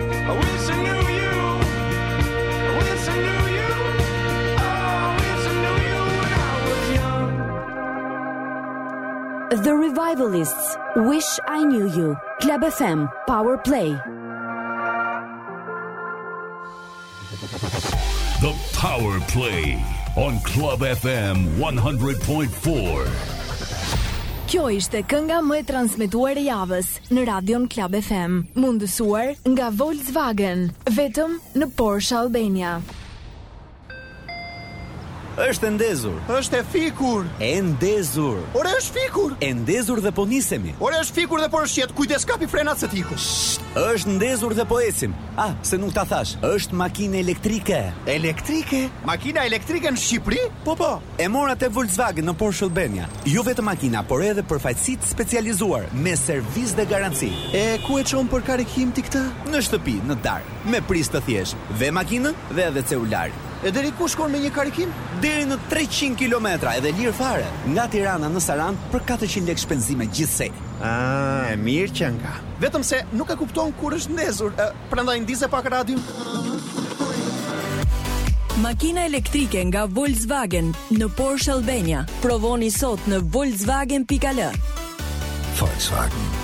Speaker 10: The Revivalists, Wish I Knew You,
Speaker 18: Club FM, Power Play.
Speaker 11: The Power Play on Club FM 100.4.
Speaker 10: Kjo ishte kënga më e transmetuar e javës. në radion Club FM, mundësuar nga Volkswagen, vetëm në Porsche Albania.
Speaker 21: Është e ndezur.
Speaker 22: Është e fikur.
Speaker 21: E ndezur.
Speaker 22: Ore është fikur.
Speaker 21: E ndezur dhe po nisemi.
Speaker 22: Ore është fikur dhe po rëshqet. Kujdes kapi frenat se të iku.
Speaker 21: Është ndezur dhe po ecim. Ah, se nuk ta thash. Është makinë elektrike.
Speaker 22: Elektrike? Makina elektrike në Shqipëri?
Speaker 21: Po po. E mora te Volkswagen në Porsche Albania, jo vetëm makina, por edhe përfaqësi të specializuar me servis dhe garanci.
Speaker 22: E ku e çon për karikim ti këtë?
Speaker 21: Në shtëpi, në darkë, me prizë të thjeshtë, vë makinën dhe edhe celularin.
Speaker 22: E deri ku shkon me një karikim?
Speaker 21: Deri në treqind kilometra edhe lirë fare, nga Tirana në Sarandë për katërqind lekë shpenzime gjithsej.
Speaker 22: Ah, e mirë që nga. Vetëm se nuk e kupton kur është ndezur. Prandaj ndize pak radion.
Speaker 18: Makina elektrike nga Volkswagen në Porsche Albania. Provoni sot në volkswagen.al.
Speaker 21: Volkswagen.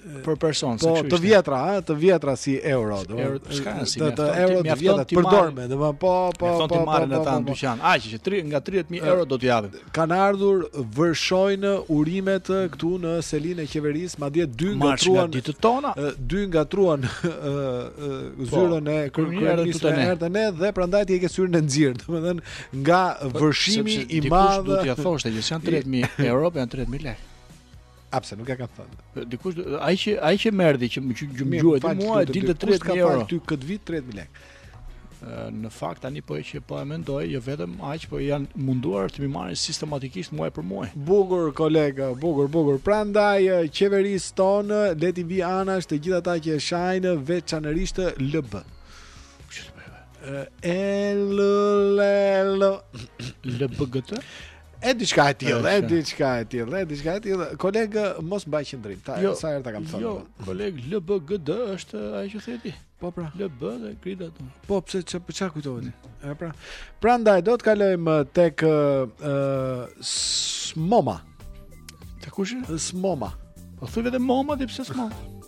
Speaker 3: për
Speaker 23: person
Speaker 3: po,
Speaker 23: se
Speaker 3: të vjetra, ha, të vjetra si euro,
Speaker 23: do. Euro,
Speaker 3: çka
Speaker 23: si
Speaker 3: të, të euro të vjetra të përdorme, do. Po, po, po.
Speaker 23: Mjafton
Speaker 3: po, t'i
Speaker 23: marrin
Speaker 3: po,
Speaker 23: ata në dyqan. Aq që 3 nga 30000 euro do të japim.
Speaker 3: Kan ardhur vërshojnë urimet këtu në selinë e qeverisë, madje
Speaker 23: dynden,
Speaker 3: na
Speaker 23: truan ditët tona.
Speaker 3: Dynden, na truan zyrën e
Speaker 23: kryeministrit të herë
Speaker 3: ne dhe prandaj ti e ke syrin e nxirë, domethënë nga vërshimi i madh.
Speaker 23: Do t'ia thoshte që janë 30000 euro, janë 30000 lekë.
Speaker 3: A pse nuk e kam thënë?
Speaker 23: Dikush ai që ai që merdi që më
Speaker 3: gjumjuaj ti
Speaker 23: mua e dilte
Speaker 3: 30 ka
Speaker 23: euro.
Speaker 3: Ty kët vit 30000 lekë.
Speaker 23: Në fakt tani po që po e mendoj, jo vetëm aq, po janë munduar të m'i marrin sistematikisht muaj për muaj.
Speaker 3: Bukur kolega, bukur, bukur. Prandaj qeverisë tonë le t'i vijë anash të gjithë ata që e shajnë veçanërisht LB. L L L L
Speaker 23: B G T.
Speaker 3: E diçka e tillë, e diçka e tillë, e diçka e tillë. Koleg mos mbaj qëndrim, ta
Speaker 23: jo,
Speaker 3: sa herë ta kam thënë.
Speaker 23: Jo, koleg LBGD është ajo që the ti.
Speaker 3: Po pra,
Speaker 23: LB dhe grid atë.
Speaker 3: Po pse ç'a po ç'a kujtohet? E pra. Prandaj do të kalojmë tek ë uh, Smoma.
Speaker 23: Te kush?
Speaker 3: Smoma.
Speaker 23: Po thuaj vetëm Moma dhe pse Smoma?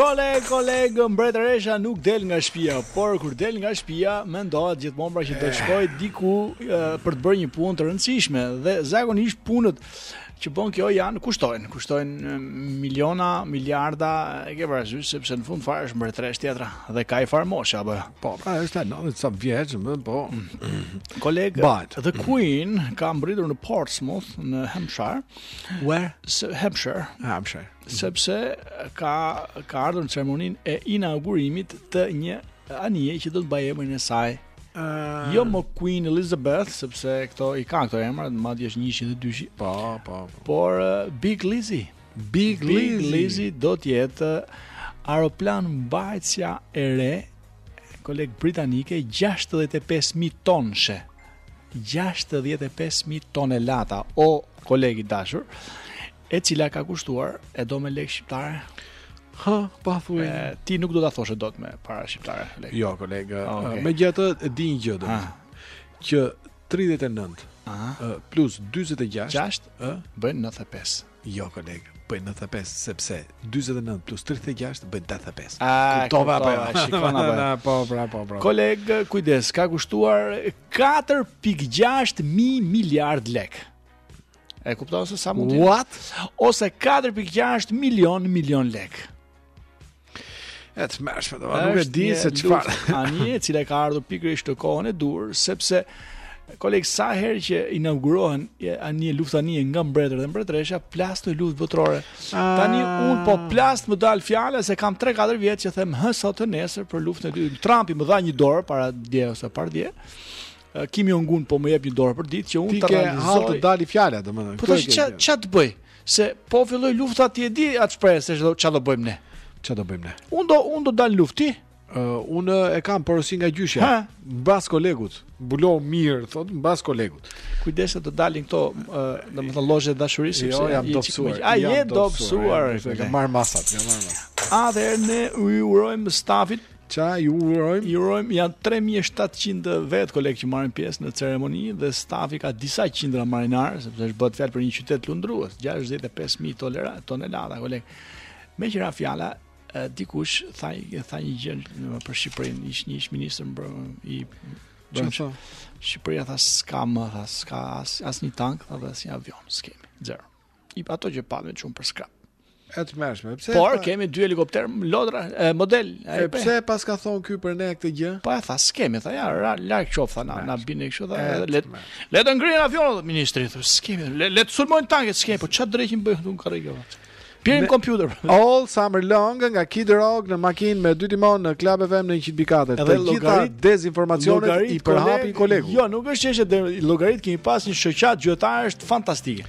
Speaker 2: Koleg, koleg, mbretëresha nuk del nga shpia, por kur del nga shpia, mendohet gjithmonë pra që do të eh. shkojë diku e, eh, për të bërë një punë të rëndësishme dhe zakonisht punët që bën kjo janë kushtojnë, kushtojnë miliona, miliarda, e ke parasysh sepse në fund të fundit është mbretëreshë tjetra dhe ka njëfarë mosha apo.
Speaker 3: Po, pra është 90 e sa vjeçe, më, po. Mm.
Speaker 2: Koleg,
Speaker 3: Po.
Speaker 2: The Queen ka mbërritur në Portsmouth në Hampshire.
Speaker 3: Where?
Speaker 2: Hampshire.
Speaker 3: Hampshire.
Speaker 2: Sepse ka ka ardhur në ceremoninë e inaugurimit të një anije që do të mbajë emrin e saj Uh, jo më Queen Elizabeth, sepse këto i kanë këto emra, madje është 102.
Speaker 3: Po, po, po.
Speaker 2: Por uh, Big Lizzy.
Speaker 3: Big,
Speaker 2: Big
Speaker 3: Lizzy
Speaker 2: do të jetë uh, aeroplanmbajtësja e re koleg britanike 65000 tonëshe. 65000 tonelata o koleg i dashur. E cila ka kushtuar, e do me lekë shqiptare?
Speaker 3: Ha, pa thuaj.
Speaker 2: Ti nuk do ta thoshe dot me para shqiptare, koleg.
Speaker 3: Jo, koleg.
Speaker 2: Ah,
Speaker 3: okay. Megjithatë, e di një gjë do. Që 39 Aha. plus 46
Speaker 2: 6
Speaker 3: ë
Speaker 2: bën 95.
Speaker 3: Jo, koleg, bën 95 sepse 49 plus 36 bën 85. Kuptove apo jo?
Speaker 2: Shikon apo? Jo?
Speaker 3: Po, bra, po, bra.
Speaker 2: Koleg, kujdes, ka kushtuar 4.6 mijë miliardë lekë. E kupton se sa mund të
Speaker 3: What?
Speaker 2: Ose 4.6 milion milion lekë.
Speaker 3: E tmerrshme, dhe nuk e di se çfarë.
Speaker 2: Anije e cila ka ardhur pikërisht në kohën e duhur, sepse koleg sa herë që inaugurohet një luftanije nga mbretër dhe mbretëresha pëlcet luftë botërore. Ah. Tani unë po plas të më dalë fjala se kam 3-4 vjet që them hë sot hë nesër për luftën e dytë. Trumpi më dha një dorë pardje ose pardje. Kim Jong Un po më jep një dorë për ditë që unë të realizoj.
Speaker 3: Ti ke hall të dalë fjala, domethënë.
Speaker 2: Po tash ç'a ç'a të bëj? Se po filloi lufta ti e di atë shpresë se ç'do ç'a do bëjmë ne.
Speaker 3: Ç'a do bëjmë ne?
Speaker 2: Unë do unë do dal të luftoj.
Speaker 3: Uh, unë e kam porosi nga gjyshja. Mbas kolegut, bulo mirë, thotë mbas kolegut.
Speaker 2: Kujdes se do dalin këto, uh, domethënë lojë dashurie
Speaker 3: jo, sepse jam dobësuar.
Speaker 2: A je dobësuar.
Speaker 3: Kam marrë masat, kam marrë masat.
Speaker 2: A dhe ne u urojmë stafit
Speaker 3: Ça u urojmë?
Speaker 2: U urojmë janë 3700 vetë koleg që marrin pjesë në ceremoni dhe stafi ka disa qindra marinarë, sepse është bëhet fjalë për një qytet lundrues, 65000 tolera tonelata koleg. Meqë ra fjala dikush tha tha një gjë në për Shqipërinë, ish një ish ministër për i bën
Speaker 3: çfarë?
Speaker 2: Shqipëria tha s'ka më, tha s'ka as asnjë tank, tha dhe asnjë avion, s'kemi. Zero. I pa ato që pa me çun për skrap.
Speaker 3: E tmerrshme. Pse
Speaker 2: Por,
Speaker 3: pa...
Speaker 2: kemi dy helikopter lodra, e, model.
Speaker 3: E, e pse e paska thënë ky për ne këtë gjë?
Speaker 2: Po e tha, s'kemi, tha, ja, ra, larg qoftë, tha, na, na bini kështu, tha,
Speaker 3: e,
Speaker 2: le, le të ngrihen avionët, ministri, tha, s'kemi, le, le të sulmojnë tanket, s'kemi, po ça dreqin bën këtu në karrige, tha.
Speaker 3: Pirin
Speaker 2: computer.
Speaker 3: All Summer Long nga Kid Rock në makinë me dy timon në Club FM në 104. Të gjitha dezinformacionet i përhapi kolegu.
Speaker 2: Jo, nuk është çështje llogarie, kemi pas një shoqatë gjyqtarësh fantastike.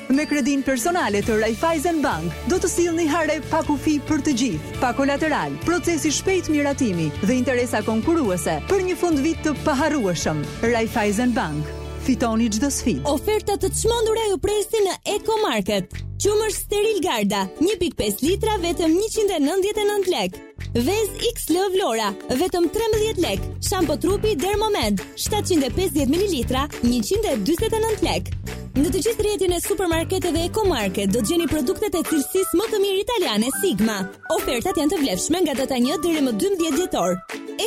Speaker 3: Me
Speaker 24: kredinë personale të Raiffeisen Bank do të sillni hare pa kufi për të gjithë, pa kolateral, proces i shpejtë miratimi dhe interesa konkurruese për një fundvit të paharrueshëm. Raiffeisen Bank, fitoni çdo sfidë.
Speaker 25: Oferta të çmendura ju presin në Ecomarket. Qumësht steril Garda, 1.5 litra vetëm 199 lekë. Vezë XL Vlora, vetëm 13 lekë. Shampo trupi Dermomed, 750 ml, 149 lekë. Në të gjithë rrjetin e supermarketeve Ecomarket do të gjeni produktet e cilësisë më të mirë italiane Sigma. Ofertat janë të vlefshme nga data 1 deri më 12 dhjetor.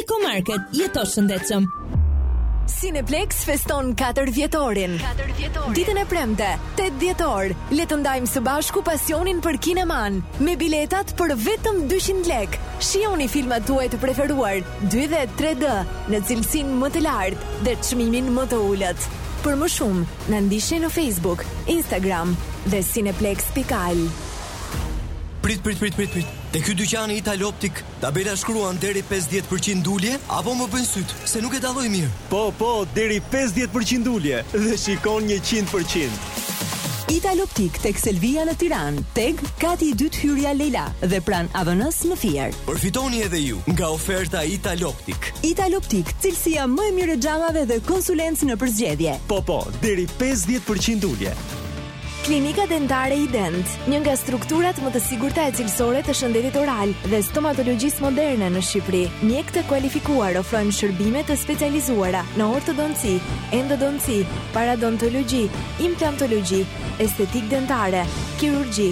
Speaker 25: Ecomarket, jeto shëndetshëm.
Speaker 10: Cineplexx feston 4 vjetorin. 4 vjetorin. Ditën e premte, tetë dhjetor, le të ndajmë së bashku pasionin për kinemanë, me biletat për vetëm dyqind lekë! Shijoni filmat tuaj të preferuar, dy dhe tre D, në cilësinë më të lartë dhe çmimin më të ulët. Për më shumë, na ndiqni në Facebook, Instagram dhe Cineplexx pikë al.
Speaker 26: Prit prit prit prit prit te ky dyqani Italoptik. Tabela shkruan deri pesëdhjetë për qind ulje apo më bëjnë sytë, se nuk e dalloj mirë.
Speaker 27: Po, po, deri pesëdhjetë për qind ulje dhe shikon njëqind për qind.
Speaker 24: Italoptik tek Selvia në Tiranë, TEG, kati i dytë hyrja Lejla dhe pranë AVN-së në Fier.
Speaker 26: Përfitoni edhe ju nga oferta Italoptik.
Speaker 24: Italoptik, cilësia më e mirë e xhamave dhe konsulencë në përzgjedhje.
Speaker 27: Po, po, deri pesëdhjetë për qind ulje.
Speaker 10: Klinika Dentare Ident, një nga strukturat më të sigurta e cilësore të shëndetit oral dhe stomatologjisë moderne në Shqipëri. Mjekë të kualifikuar ofrojnë shërbime të specializuara në ortodonci, endodonci, paradontologji, implantologji, estetikë dentare, kirurgji,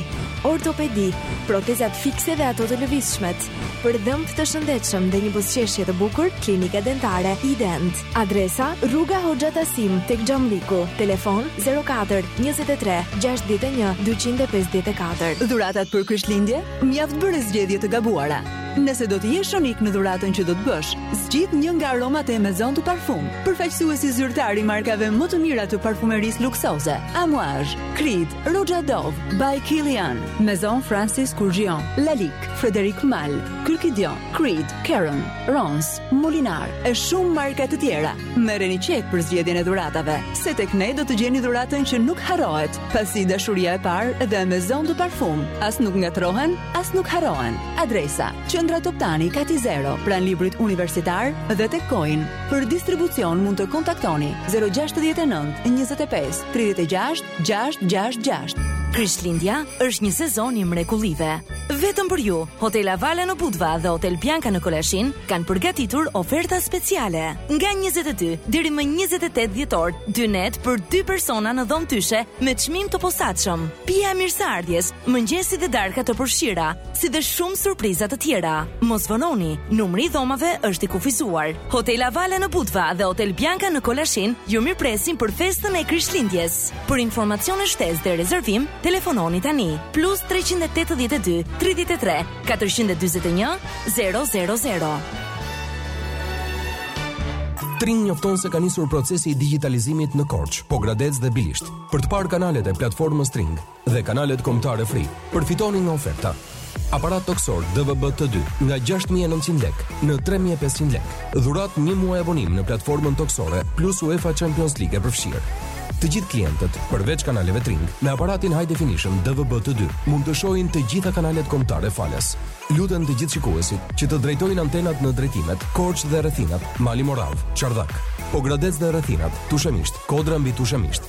Speaker 10: ortopedi, protezat fikse dhe ato të lëvizshmet. Për dhëmbë të shëndetshëm dhe një buzëqeshje të bukur, Klinika Dentare Ident. Adresa, Rruga Hoxha Tahsim, tek Xhamlliku. Telefon, 04 23 61 254.
Speaker 24: Dhuratat për Krishtlindje? Mjaft bëre zgjedhje të gabuara. Nëse do të jesh unik në dhuratën që do të bësh, zgjidh një nga aromat e Maison du Parfum, përfaqësuesi zyrtar i markave më të mira të parfumerisë luksoze: Amouage, Creed, Roja Dove, By Kilian, Maison Francis Kurkdjian, Lalique, Frederic Malle, Kurkdjian, Creed, Caron, Rancé. Molinar e shumë marka të tjera. Merreni qejf për zgjedhjen e dhuratave, se tek ne do të gjeni dhuratën që nuk harrohet, pasi dashuria e parë dhe Maison de Parfum, as nuk ngatërrohen, as nuk harrohen. Adresa: Qendra Toptani, kati 0, pranë librit universitar dhe tek Coin. Për distribucion mund të kontaktoni 069 25 36 666.
Speaker 18: Krishtlindja është një sezon i mrekullive. Vetëm për ju, Hotel Avala në Budva dhe Hotel Bianca në Kolashin kanë përgatitur oferta speciale. Nga 22 deri më 28 dhjetor, dy net për dy persona në dhomë dyshe me çmim të posaçëm. Pija e mirëseardhjes, mëngjesi dhe darka të përfshira, si dhe shumë surpriza të tjera. Mos vononi, numri i dhomave është i kufizuar. Hotel Avala në Budva dhe Hotel Bianca në Kolashin ju mirëpresin për festën e Krishtlindjes. Për informacione shtesë dhe rezervim, telefononi tani plus 382 33 441 000.
Speaker 9: Tring njofton se ka nisur procesi i digjitalizimit në Korçë, Pogradec dhe Bilisht. Për të parë kanalet e platformës Tring, dhe kanalet kombëtare Free. Përfitoni nga oferta. Aparat tokësor DVB T2 nga 6900 lekë në 3500 lekë. Dhuratë një muaj abonim në platformën tokësore plus UEFA Champions League e përfshirë. Të gjithë klientët, përveç kanaleve Tring, me aparatin High Definition DVB T2 mund të shohin të gjitha kanalet kombëtare falas. Luten të gjithë shikuesit që të drejtojnë antenat në drejtimet Korçë dhe rrethinat, Mali Moravë, Çardhak, Pogradec dhe rrethinat, Tushemisht, Kodra mbi Tushemisht,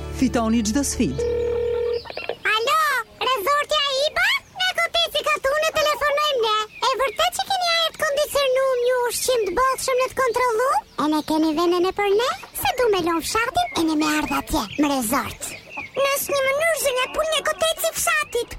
Speaker 24: Fitoni çdo sfidë.
Speaker 28: Alo, rezorti Aiba? Nga koteci katunit telefonojmë ne. E vërtetë që keni ajër të kondicionum, ushqim të bollshëm ene të kontrollu? Ene keni ven ene për ne? Se du me lon fshatin ene me ardh atje, në rezort.
Speaker 6: Në është një mënyrë zonja
Speaker 29: pulë nga koteci i fshatit.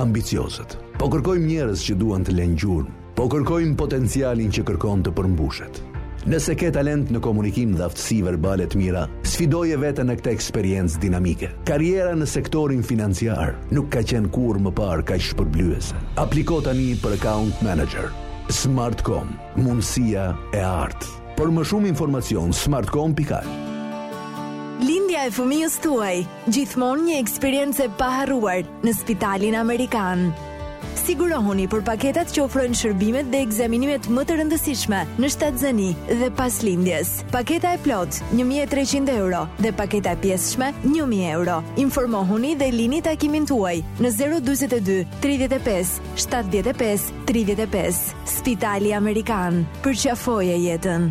Speaker 29: Ambiciozët. Po kërkojmë njerëz që duan të lënë gjurmë. Po kërkojmë potencialin që kërkon të përmbushet. Nëse ke talent në komunikim dhe aftësi verbale të mira, sfidoje veten në këtë eksperiencë dinamike. Karriera në sektorin financiar nuk ka qenë kurrë më parë kaq shpërblyese. Apliko tani për Account Manager. Smartcom, mundësia e artë. Për më shumë informacion smartcom.al.
Speaker 10: Lindja e fëmijës tuaj Gjithmonë një eksperiencë e paharruar në Spitalin Amerikan. Sigurohuni për paketat që ofrojnë shërbimet dhe ekzaminimet më të rëndësishme në shtatzëni dhe pas lindjes. Paketa e plotë 1300 euro dhe paketa e pjesshme 1000 euro. Informohuni dhe lini takimin tuaj në 042 35 75 35. Spitali Amerikan, përqafoje jetën.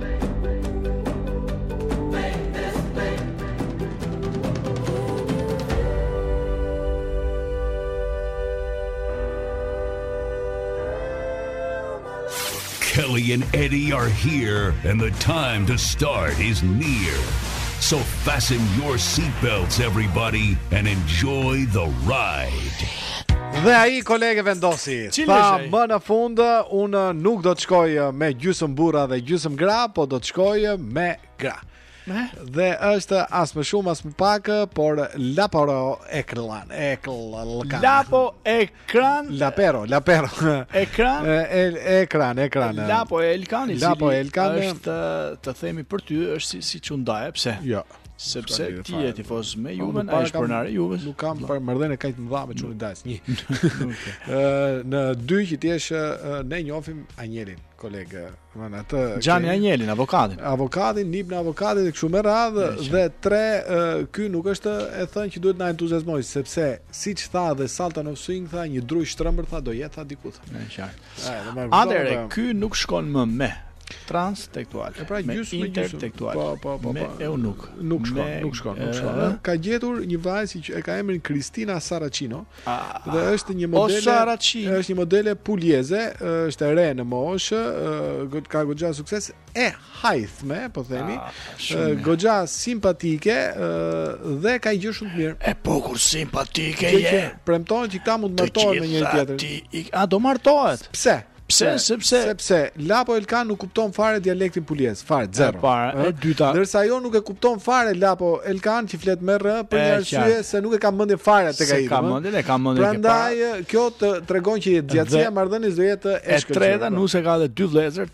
Speaker 1: Kelly and Eddie are here and the time to start is near. So fasten your seatbelts everybody and enjoy the ride.
Speaker 3: Dhe ai koleg, vendosi. Tha më në fund unë nuk do të shkoj me gjysëm burra dhe gjysëm gra, po do të shkoj me gra.
Speaker 2: Me?
Speaker 3: Dhe është as më shumë as më pak, por Laporo Ekran, Ekran.
Speaker 2: Lapo Ekran.
Speaker 3: Lapero, Lapero.
Speaker 2: Ekran.
Speaker 3: El Ekran, Ekran.
Speaker 2: Lapo Elkan,
Speaker 3: Lapo Elkan.
Speaker 2: Është të themi për ty, është si si çun daje, pse?
Speaker 3: Jo.
Speaker 2: Sepse
Speaker 3: Shka
Speaker 2: ti je tifoz me
Speaker 3: Juven,
Speaker 2: ai është pronar i Juves.
Speaker 3: Nuk kam po. për marrëdhënie kaq të mëdha me çunat e dajës. Një. Ë dy që ti dhe ne njohim Anjelin, koleg. Domthonë atë
Speaker 2: Gjani Anjelin, avokatin.
Speaker 3: Avokatin, nipin e avokatit dhe kështu me radhë dhe tre ky nuk është e thënë që duhet të na entuziazmojë sepse siç tha dhe Sultan of Swing tha një dru i shtrembër tha do jetë, tha, diku.
Speaker 2: Është qartë. Atëre, ky nuk shkon më me transeksual.
Speaker 3: E pra gjysmë me intertektual.
Speaker 2: Po,
Speaker 3: po, po, po.
Speaker 2: Me
Speaker 3: eu
Speaker 2: nuk.
Speaker 3: Nuk shkon, nuk shkon, nuk shkon. Ka gjetur një vajzë që e ka emrin Kristina Saracino ah, dhe është një modele është një modele puljeze, është e re në moshë, ka goxha sukses. e hajthme, po themi,
Speaker 2: ah, uh,
Speaker 3: goxha simpatike uh, dhe ka gjë shumë të mirë.
Speaker 2: E bukur simpatike je.
Speaker 3: Që premtohen që këta mund të martohen me njëri tjetrin.
Speaker 2: Thua do martohet?
Speaker 3: Pse?
Speaker 2: Pse? E, sepse
Speaker 3: sepse Lapo Elkan nuk kupton fare dialektin puljez, fare zero.
Speaker 2: E para,
Speaker 3: e,
Speaker 2: e dyta.
Speaker 3: Ndërsa ajo nuk e kupton fare Lapo Elkan që flet me r për një arsye se nuk e ka mendjen fare tek ai.
Speaker 2: S'e
Speaker 3: ka
Speaker 2: mendjen, e ka mendjen.
Speaker 3: Prandaj kjo të tregon që
Speaker 2: diacia
Speaker 3: e marrëdhënies do jetë e shkëlqyer.
Speaker 2: E treta, nëse ka edhe dy vëllezër,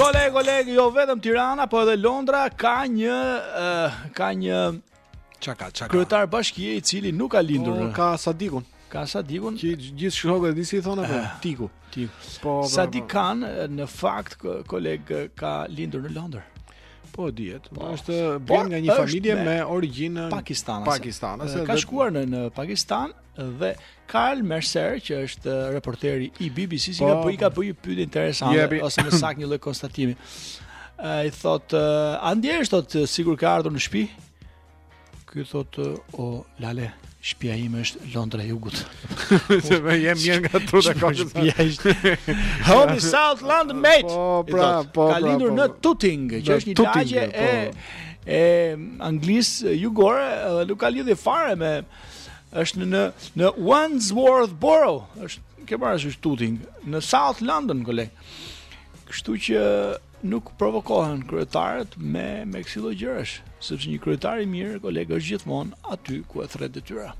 Speaker 2: Koleg, koleg, jo vetëm Tirana, po edhe Londra ka një uh, ka një
Speaker 3: çaka, çaka.
Speaker 2: Kryetar bashkie i cili nuk ka lindur.
Speaker 3: Po, ka Sadikun.
Speaker 2: Ka Sadikun.
Speaker 3: Që gjithë shokët di si i thonë apo?
Speaker 2: Eh,
Speaker 3: Tiku.
Speaker 2: Tiku.
Speaker 3: Po, po
Speaker 2: Sadik
Speaker 3: Kan
Speaker 2: po. në fakt koleg ka lindur në Londër.
Speaker 3: Po dihet.
Speaker 2: Po,
Speaker 3: është, vjen nga një familje
Speaker 2: me,
Speaker 3: me origjinë
Speaker 2: pakistanase.
Speaker 3: Pakistanase.
Speaker 2: Ka shkuar në në Pakistan dhe Karl Mercer që është eh, reporteri i BBC-së
Speaker 3: po,
Speaker 2: ka po i ka bërë po. pyetje interesante ose më saktë një lloj konstatimi. Ai eh, thot eh, a ndihesh thot sikur ke ardhur në shtëpi? Ky thot o Lale, shtëpia ime është Londra e Jugut.
Speaker 3: Se më jam mirë nga tu të kohë.
Speaker 2: Shtëpia është Home in South London mate.
Speaker 3: Po, pra, po,
Speaker 2: ka
Speaker 3: pra,
Speaker 2: lindur në Tooting, që është një lagje e e Anglisë jugore dhe nuk ka lidhje fare me Është në, në, në Wandsworth Borough, është ke marrë është Tooting, në South London, koleg. Kështu që nuk provokohen kryetarët me me kësi lloj gjërash, sepse një kryetar i mirë, koleg, është gjithmonë aty ku e thret detyra.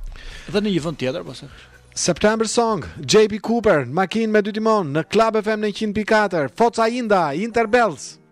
Speaker 2: Dhe në një vend tjetër, pastaj. Po
Speaker 3: September Song, JP Cooper, makinë me dy timonë në Club FM 100.4, Foca Inda, Interbells.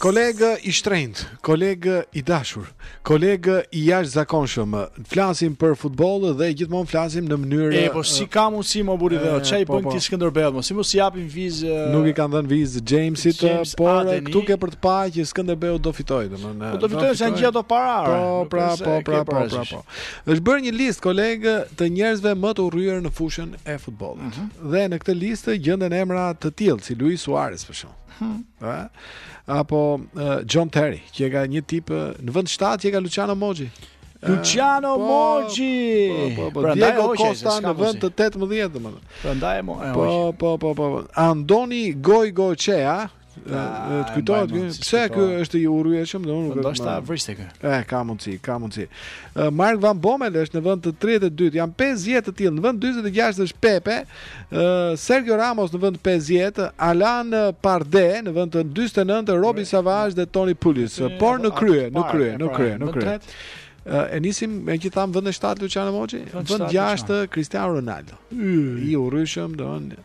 Speaker 3: Kolegë i shtrenjtë, kolegë i dashur, kolegë i jashtëzakonshëm, flasim për futboll dhe gjithmonë flasim në mënyrë
Speaker 2: E po si ka mundësi më buri dhe çai
Speaker 3: po,
Speaker 2: bën
Speaker 3: po.
Speaker 2: te Skënderbeu, mos i mos japin vizë.
Speaker 3: Nuk i kanë dhënë vizë Jamesit,
Speaker 2: James,
Speaker 3: por
Speaker 2: Adeniyi.
Speaker 3: Këtu ke për të pa që Skënderbeu do fitojë, domethënë.
Speaker 2: Po do fitojë se janë gjithë ato para.
Speaker 3: Po, pra, po, pra, po, pra, po. Është bërë një listë kolegë të njerëzve më të urryer në fushën e futbollit.
Speaker 2: Mm -hmm.
Speaker 3: Dhe në këtë listë gjenden emra të tillë si Luis Suarez për shembull.
Speaker 2: Mm -hmm.
Speaker 3: Ëh? Apo uh, John Terry, që ka një tip në vend 7 që ka Luciano Moggi.
Speaker 2: Luciano
Speaker 3: po,
Speaker 2: Moggi.
Speaker 3: Po, po, po,
Speaker 2: pra
Speaker 3: Diego Costa në vend të 18 domethënë.
Speaker 2: Prandaj e
Speaker 3: mo.
Speaker 2: Po,
Speaker 3: po, po, po. Andoni
Speaker 2: Goikoetxea,
Speaker 3: Të kujtohet ky, pse ky është i urryeshëm, do nuk
Speaker 2: është. Do vriste ky.
Speaker 3: Eh, ka mundësi, ka mundësi. Mark Van Bommel është në vend të 32, janë 50 të tillë, në vend 46 është Pepe, Sergio Ramos në vend 50, Alan Pardew në vend të 49, Robbie Savage dhe Tony Pulis, por në krye, në krye, në krye, në krye. E nisim meqë thamë vend e 7 Luciano Moggi.
Speaker 2: Vend
Speaker 3: 6 Cristiano Ronaldo
Speaker 2: I
Speaker 3: urryeshëm do në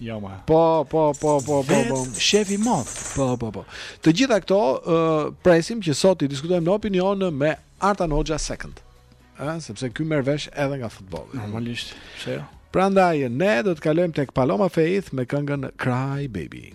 Speaker 2: Jo ma.
Speaker 3: Po, po, po, po, po, po.
Speaker 2: Shef i madh.
Speaker 3: Po, po, po. Të gjitha këto uh, presim që sot t'i diskutojmë në Opinion me Artan Hoxha Second. Ëh, sepse ky merr vesh edhe nga futbolli.
Speaker 2: Normalisht, pse jo?
Speaker 3: Prandaj ne do të kalojmë tek Paloma Faith me këngën Cry Baby.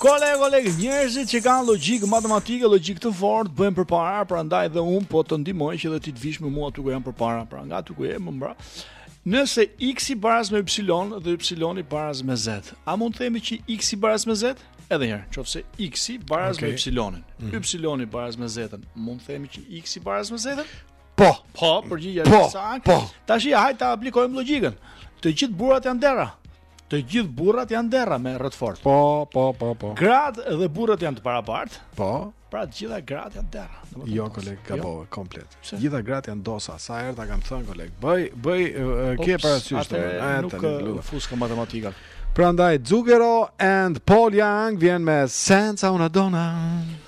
Speaker 2: Koleg, koleg, njerëzit që kanë logjikë matematike, logjikë të fortë, bëjnë përpara, prandaj dhe unë po të ndihmoj që dhe ti të vish me mua aty ku janë përpara, pra nga aty ku je më mbrapa. Nëse x i baraz me y dhe y i baraz me z, a mund të themi që x i baraz me z? Edhe një herë, nëse x i baraz okay. me
Speaker 30: y-in,
Speaker 2: mm
Speaker 30: -hmm.
Speaker 2: y i baraz me z-in, mund të themi që x i baraz me z-in?
Speaker 30: Po,
Speaker 2: po,
Speaker 30: përgjigjja
Speaker 2: është po, saktë.
Speaker 30: Po.
Speaker 2: Tashi hajde ta aplikojmë logjikën. Të gjithë burrat janë derra. Të gjithë burrat janë derra me rrët fort.
Speaker 30: Po, po, po, po.
Speaker 2: Gratë dhe burrat janë të barabartë.
Speaker 30: Po.
Speaker 2: Pra të gjitha gratë janë derra.
Speaker 30: Jo, koleg,
Speaker 2: ka
Speaker 30: jo. komplet.
Speaker 2: Të
Speaker 30: gjitha gratë janë dosa. Sa herë ta kam thënë, koleg. Bëj, bëj, ke parasysh
Speaker 2: të
Speaker 30: vërë.
Speaker 2: Nuk
Speaker 30: të
Speaker 2: një
Speaker 30: lukë.
Speaker 2: S'ka matematika.
Speaker 30: Prandaj, Zucchero and Paul Young vjen me Senza una donna.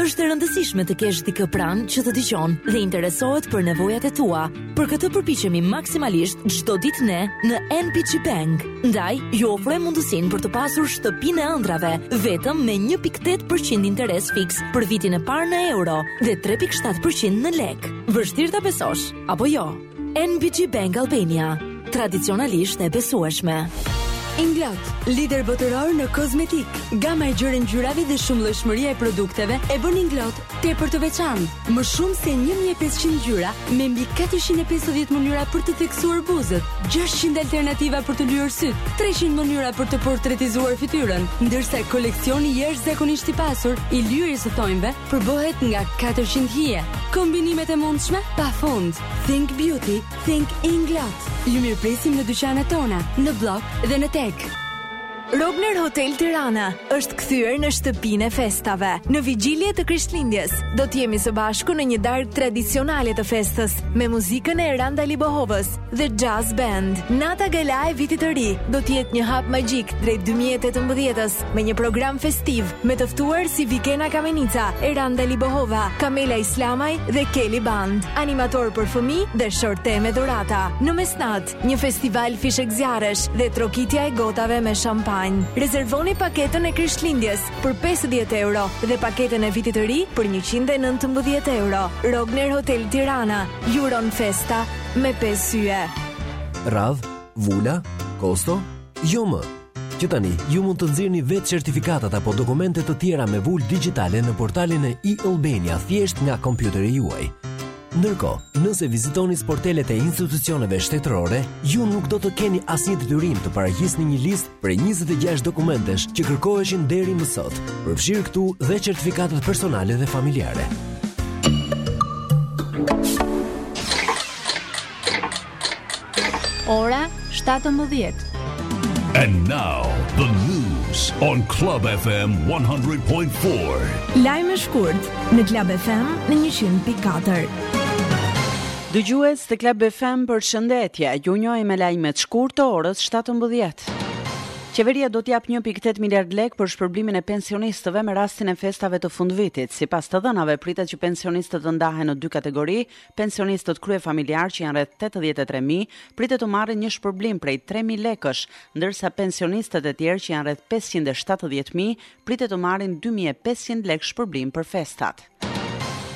Speaker 31: Është e
Speaker 32: rëndësishme të kesh dikë pranë që të dëgjon dhe interesohet për nevojat e tua. Për këtë përpiqemi maksimalisht çdo ditë ne në NBG Bank. Ndaj, ju ofrojmë mundësinë për të pasur shtëpinë e ëndrrave vetëm me 1.8% interes fiks për vitin e parë në euro dhe 3.7% në lekë. Vështirë ta besosh, apo jo? NBG Bank Albania, tradicionalisht e besueshme.
Speaker 18: Inglot, lider botëror në kozmetikë. Gama e gjerë e ngjyrave dhe shumëllojshmëria e produkteve e bën Inglot tepër të veçantë. Më shumë se 1500 ngjyra me mbi 450 mënyra për të theksuar buzët, 600 alternativa për të lyer sytë, 300 mënyra për të portretizuar fytyrën, ndërsa koleksioni jashtëzakonisht i pasur i lyerjes së thonjve Përbëhet nga 400 hije, kombinimet e mundshme pa fund. Think Beauty, Think Inglot. Ju mirëpresim në dyqanet tona, në Bllok dhe në TEG.
Speaker 10: Rogner Hotel Tirana është kthyer në shtëpinë e festave. Në vigjilje të Krishtlindjes do të jemi së bashku në një darkë tradicionale të festës me muzikën e Eranda Libohovës dhe Jazz Band. Nata Gala e Vitit të Ri do të jetë një hap magjik drejt 2018-s Me një program festiv, me të ftuar si Vikena Kamenica, Eranda Libohova, Kamela Islamaj dhe Kelly Band, animator për fëmijë dhe shorte me dhurata. Në mesnatë, një festival fishekzjarresh dhe trokitja e gotave me shampanjë. Rezervoni paketën e krishtlindjes për 50 euro dhe paketën e vitit të ri për 119 euro. Rogner Hotel Tirana, ju uron festa me pesë yje.
Speaker 9: Radhë, vula, kosto, jo më. Që tani, ju mund të nxirrni vetë certifikatat apo dokumente të tjera me vulë digjitale në portalin e e-Albania thjesht nga kompjuteri juaj. Ndërkohë, nëse vizitoni sportelet e institucioneve shtetërore, ju nuk do të keni asnjë detyrim të paraqisni një listë prej 26 dokumentesh që kërkoheshin deri më sot, përfshirë këtu dhe certifikatat personale dhe familjare.
Speaker 8: Ora 17.
Speaker 11: And now the news on Club FM 100.4.
Speaker 10: Lajme shkurt në Club FM në 100.4.
Speaker 20: Dëgjues të Club FM përshëndetje, ju njoh me lajmet shkurt të orës 17. Qeveria do të japë 1.8 miliardë lekë për shpërblimin e pensionistëve me rastin e festave të fundvitit. Sipas të dhënave pritet që pensionistët të ndahen në dy kategori, Pensionistët kryefamiljarë që janë rreth tetëdhjetë e tre mijë, pritet të marrin një shpërblim prej tre mijë lekësh, ndërsa pensionistët e tjerë që janë rreth pesëqind e shtatëdhjetë mijë, pritet të marrin dy mijë e pesëqind lekë shpërblim për festat.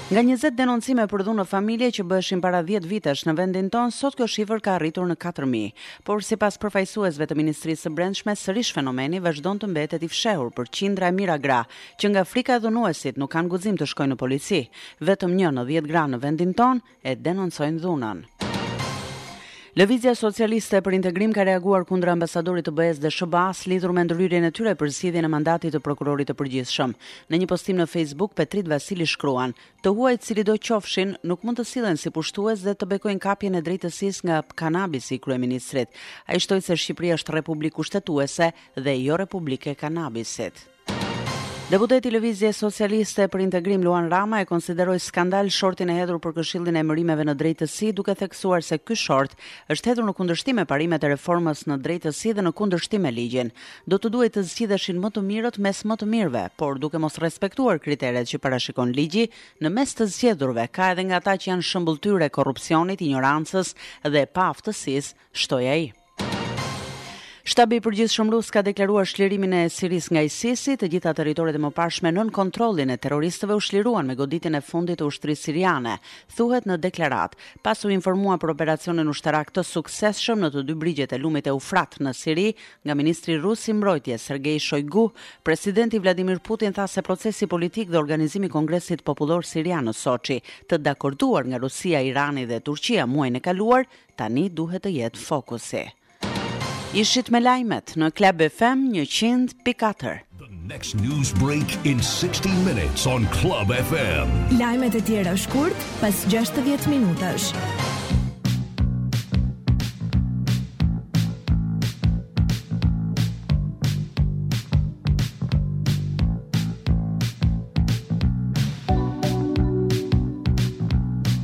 Speaker 20: Nga njëzet denoncime për dhunë në familje që bëheshin para dhjetë vitesh në vendin tonë, sot kjo shifër ka arritur në katër mijë. Por sipas përfaqësuesve të Ministrisë së Brendshme, sërish fenomeni vazhdon të mbetet i fshehur për qindra e mijëra gra, që nga frika e dhunuesit nuk kanë guxim të shkojnë në polici. Vetëm një në dhjetë gra në vendin tonë e denoncojnë dhunën. Lëvizja Socialiste për Integrim ka reaguar kundër ambasadorit të BE-së dhe SHBA-së lidhur me ndërhyrjen e tyre për zgjidhjen e mandatit të prokurorit të përgjithshëm. Në një postim në Facebook, Petrit Vasili shkruan: "Të huajt cilido qofshin, nuk mund të sillen si pushtues dhe të bekojnë kapjen e drejtësisë nga kanabisi i kryeministrit." Ai shtoi se Shqipëria është republikë kushtetuese dhe jo republikë e kanabisit. Deputeti i Lëvizjes Socialiste për Integrim Luan Rama e konsideroi skandal shortin e hedhur për Këshillin e Emërimeve në Drejtësi, duke theksuar se ky short është hedhur në kundërshtim me parimet e reformës në drejtësi dhe në kundërshtim me ligjin. Do të duhej të zgjidheshin më të mirët mes më të mirëve, por duke mos respektuar kriteret që parashikon ligji, në mes të të zgjedhurve ka edhe nga ata që janë shëmbëlltyrë e korrupsionit, injorancës dhe paaftësisë, shtoi ai. Shtabi i Përgjithshëm Rus ka deklaruar çlirimin e Sirisë nga ISIS-i, të gjitha territoret e mëparshme nën kontrollin e terroristëve u çliruan me goditjen e fundit të ushtrisë siriane, thuhet në deklaratë. Pasi u informua për operacionin ushtarak të suksesshëm në të dy brigjet e lumit Eufrat në Siri, nga ministri rus i Mbrojtjes, Sergei Shoigu, presidenti Vladimir Putin tha se procesi politik dhe organizimi i Kongresit Popullor Sirian në Soçi, të dakorduar nga Rusia, Irani dhe Turqia muajin e kaluar, tani duhet të jetë fokusi. Ishit me lajmet në Club FM 100.4.
Speaker 11: The next news break in 60 minutes on Club FM.
Speaker 10: Lajmet e tjera shkurt pas 60 minutash.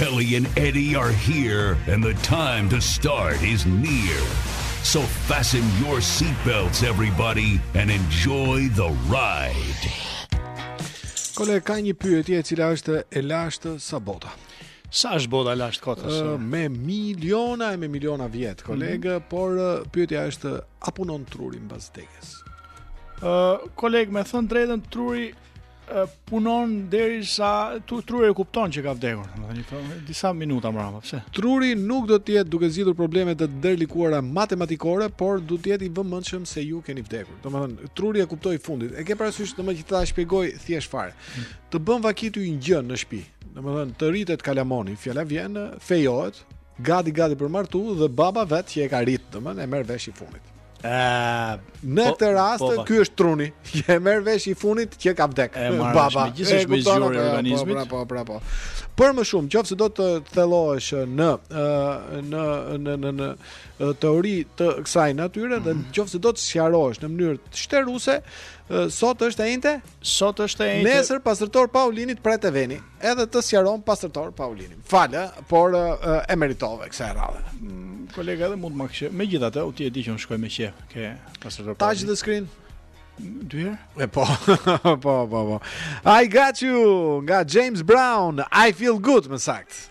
Speaker 11: Kelly and Eddie are here and the time to start is near. So fasten your seatbelts everybody and enjoy the ride.
Speaker 3: Kole ka një pyetje e cila është e lashtë sa bota.
Speaker 21: Sa është bota e lashtë Kotës?
Speaker 3: Uh, me miliona e me miliona vjetë, koleg, mm -hmm. por uh, pyetja është a punon truri mbas vdekjes?
Speaker 21: Uh, koleg, me thënë të drejtën truri uh, punon derisa tu, truri e kupton që ka vdekur, domethënë po, disa minuta mbrapa, pse?
Speaker 3: Truri nuk do të jetë duke zgjidhur probleme të ndërlikuara matematikore, por do të jetë i vëmendshëm se ju keni vdekur. Domethënë truri e kupton i fundit. E ke parasysh domethënë që ta shpjegoj thjesht fare. Mm. Të bën vaki një gjë në shtëpi. Domethënë të rritet kalamani, fjala vjen, fejohet, gati gati për martu dhe baba vetë që e ka rrit, domethënë e merr vesh i fundit.
Speaker 21: Ëh,
Speaker 3: në
Speaker 21: po,
Speaker 3: këtë rast
Speaker 21: po,
Speaker 3: ky është truri, që e merr vesh i fundit që ka vdek.
Speaker 21: E marr,
Speaker 3: baba,
Speaker 21: gjithsesi
Speaker 3: më
Speaker 21: i zgjuari,
Speaker 3: po, i
Speaker 21: organizmit.
Speaker 3: Po, po, po, po. Për më shumë, qoftë se do të thellohesh në në në në në teori të kësaj natyre dhe qoftë se do të sqarohesh në mënyrë shteruse, sot është e enjte?
Speaker 21: Sot është e
Speaker 3: Nesër pastërtor Paulinit pret e veni, edhe të sqaron pastërtor Paulinin. Falë, por uh, e meritove kësaj radhe.
Speaker 21: Mm, kolega edhe mund të më kishë. Megjithatë, u ti e di që unë shkoj me qejf ke pastërtor Paulin.
Speaker 3: Touch the screen.
Speaker 21: Dy herë?
Speaker 3: E po. po, po, po. I Got You nga James Brown. I feel good, më
Speaker 21: saktë.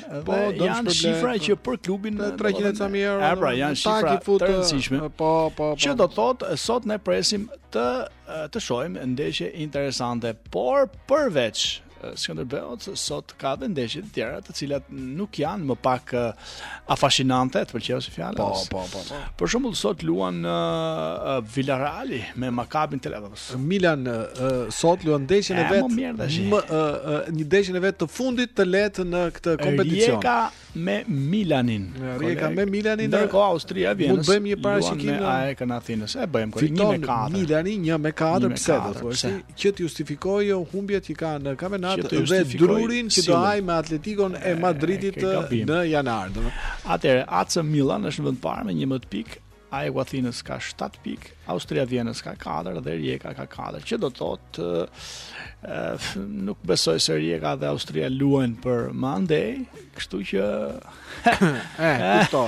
Speaker 3: Po,
Speaker 21: dhe janë shifra që për klubin
Speaker 3: 300 e ca mijë euro.
Speaker 21: Pra, janë shifra të rëndësishme.
Speaker 3: Po, po, po.
Speaker 21: Që do thotë sot ne presim të shohim ndeshje interesante, por përveç
Speaker 2: Skënderbeut sot ka dhe ndeshje të tjera të cilat nuk janë më pak afashinante, të pëlqeu si fjalë.
Speaker 3: Po, po, po, po.
Speaker 2: Për shembull sot luan uh, Villarreal me Maccabi Tel Aviv.
Speaker 3: Milan sot luan ndeshjen e vet më një ndeshjen e vet të fundit të lehtë në këtë kompeticion.
Speaker 2: Rijeka me Milanin.
Speaker 3: Rijeka me Milanin.
Speaker 2: Ndërkohë Austria Vjenë.
Speaker 3: Mund bëjmë një parashikim
Speaker 2: me AEK-un e Athinës. E bëjmë kur 1-4.
Speaker 3: Milani
Speaker 2: 1-4
Speaker 3: pse do thuash? Që të justifikojë humbjet që ka në kampionat dhe drurin që do hajë me Atletikon e Madridit në janar.
Speaker 2: Atëherë AC Milan është në vend të parë me 11 pikë. AEK-u i Athinës ka 7 pikë, Austria e Vjenës ka 4 dhe Rijeka ka 4, që do thotë uh, nuk besoj se Rijeka dhe Austria luajnë për më andej, kështu që
Speaker 3: eh, kupto.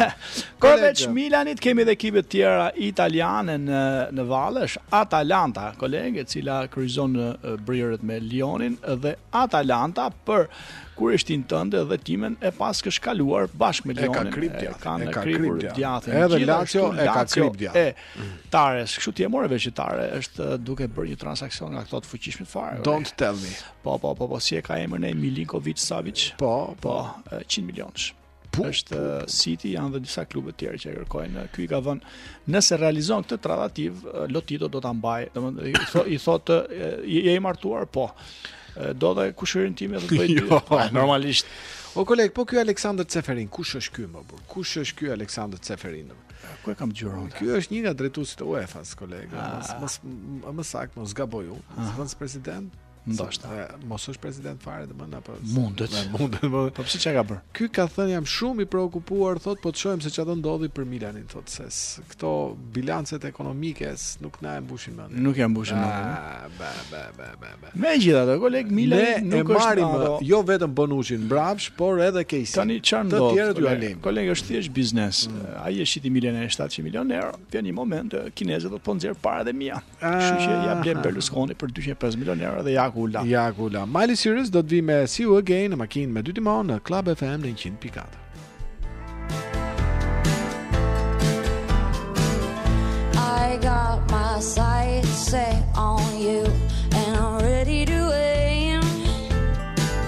Speaker 2: Përveç Milanit kemi dhe ekipe të tjera italiane në në valle, është Atalanta, kolegë, e cila kryqëzon në eh, brirët me Lyonin dhe Atalanta për Kureshtin tënde dhe timen e paskësh kaluar bashkë me Lionin.
Speaker 3: E ka krip
Speaker 2: djathin.
Speaker 3: E kanë
Speaker 2: kripur djathin.
Speaker 3: Edhe Lazio e ka krip djathin.
Speaker 2: E Tares, kështu ti e more vesh Tare, është duke bërë një transaksion nga këto të fuqishmit fare.
Speaker 3: Don't tell me.
Speaker 2: Po, po, po, po, si e ka emrin e Milinkovic Savic?
Speaker 3: Po,
Speaker 2: po, 100 po. milionësh. Po, është po. Eh, City janë dhe disa klube të tjerë që e kërkojnë. Eh, ky i ka thënë, nëse realizon këtë tratativë, eh, Lotito do ta mbajë. Domethënë i thotë i thotë je i martuar, po. Do dhe kushërinë time edhe të bëj.
Speaker 3: Jo,
Speaker 2: ah, normalisht.
Speaker 3: O koleg, po ky Aleksandër Ceferin, kush është ky more burrë? Kush është ky Aleksandër Ceferin?
Speaker 2: Ku e kam dëgjuar?
Speaker 3: Ky është një nga drejtuesit e UEFA-s, koleg. Ah. Mos mos më saktë, mos gaboj unë. Mos është president.
Speaker 2: Ndoshta.
Speaker 3: Mos është president fare domethënë apo
Speaker 2: mundet.
Speaker 3: Mundet. Po,
Speaker 2: po pse çka ka bërë?
Speaker 3: Ky ka thënë jam shumë i preokupuar, thot po të shohim se çfarë do ndodhë për Milanin, thot se këto bilancet ekonomike nuk na e mbushin mendjen.
Speaker 2: Nuk ia mbushin mendjen.
Speaker 3: Ah, ba ba ba ba ba.
Speaker 2: Megjithatë, koleg Milan nuk është marrim ato...
Speaker 3: jo vetëm Bonuchin mbrapsht, por edhe Kessie.
Speaker 2: Tani çfarë
Speaker 3: do.
Speaker 2: Të
Speaker 3: tjerët
Speaker 2: jua
Speaker 3: lëmë.
Speaker 2: Koleg është thjesht biznes. Mm. Ai e shiti Milanin 700 milionë euro. Në një moment kinezët do të po nxjerrin para dhe mia. Kështu që ja blen, ah, Berlusconi për 205 milionë euro dhe Jaku
Speaker 3: Ula. Jaku Ula. Miley Cyrus do të vijë me See You Again në makinë me dy timon në Club FM në 100.4.
Speaker 23: I got my sights set on you and I'm ready to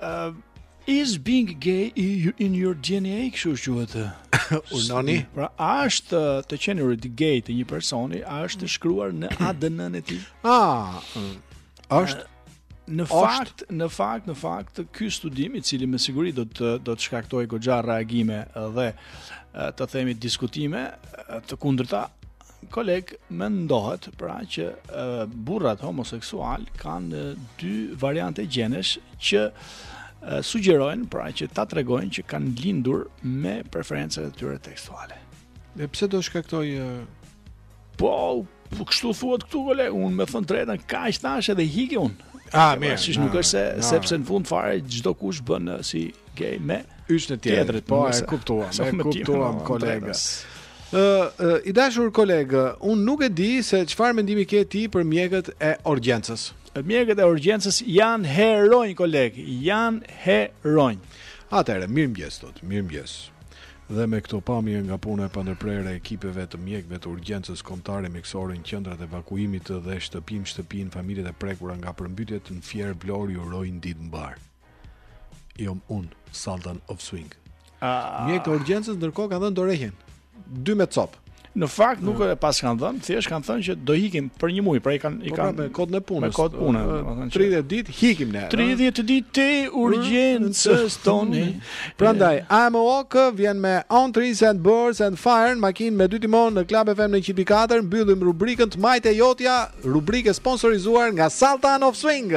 Speaker 2: Uh, is being gay in your DNA, kështu quhet.
Speaker 3: Unoni.
Speaker 2: Pra, a është të qenurit gay të një personi, a është shkruar në ADN-n e tij?
Speaker 3: Ah, është
Speaker 2: Në fakt, në fakt, në fakt, ky studim i cili me siguri do të do të shkaktojë goxha reagime dhe të themi diskutime të kundërta, Koleg, mendohet pra që e, burrat homoseksual kanë dy variante gjenesh që sugjerojnë pra që ta tregojnë që kanë lindur me preferencat e tyre seksuale.
Speaker 3: Dhe pse do shkaktoj
Speaker 2: po po kështu thuhet këtu koleg, unë me thënë të drejtën kaq tash edhe hike unë.
Speaker 3: Ah, mirë.
Speaker 2: Siç nuk është se
Speaker 3: no.
Speaker 2: sepse në fund fare çdo kush bën si Gay me
Speaker 3: yç të tjetrit. Po e kuptuam, e kuptuam
Speaker 2: koleg.
Speaker 3: Ë uh, i dashur koleg, unë nuk e di se çfarë mendimi ke ti për mjekët e urgjencës.
Speaker 2: Mjekët e urgjencës janë heronj koleg, janë heronj.
Speaker 3: Atëherë, mirëmëngjes sot, mirëmëngjes. Dhe me këto pamje nga puna e pandërprerë e ekipeve të mjekëve të urgjencës kombëtare mjekësore në qendrat e evakuimit dhe shtëpi më shtëpi në familjet e prekura nga përmbytjet në Fier Vlorë ju urojmë ditë të mbarë. Jam unë Sultan of Swing.
Speaker 2: Ah.
Speaker 3: Mjekë të urgjencës ndërkohë kanë dhënë dorëheqjen. 2 me cop.
Speaker 2: Në fakt nuk e pas kanë dhënë, thjesht kanë thënë që do ikim për një muaj, pra i kanë i
Speaker 3: po, pra,
Speaker 2: kanë
Speaker 3: me kodin e punës.
Speaker 2: Me kod
Speaker 3: pune,
Speaker 2: domethënë
Speaker 3: 30 ditë ikim ne.
Speaker 2: 30 ditë te urgjencës tonë.
Speaker 3: Prandaj I Am Oak vjen me On Trees and Birds and Fire, në makinë me dy timon në Club FM në 104, mbyllim rubrikën të majtë e jotja, rubrikë sponsorizuar nga Sultan of Swing.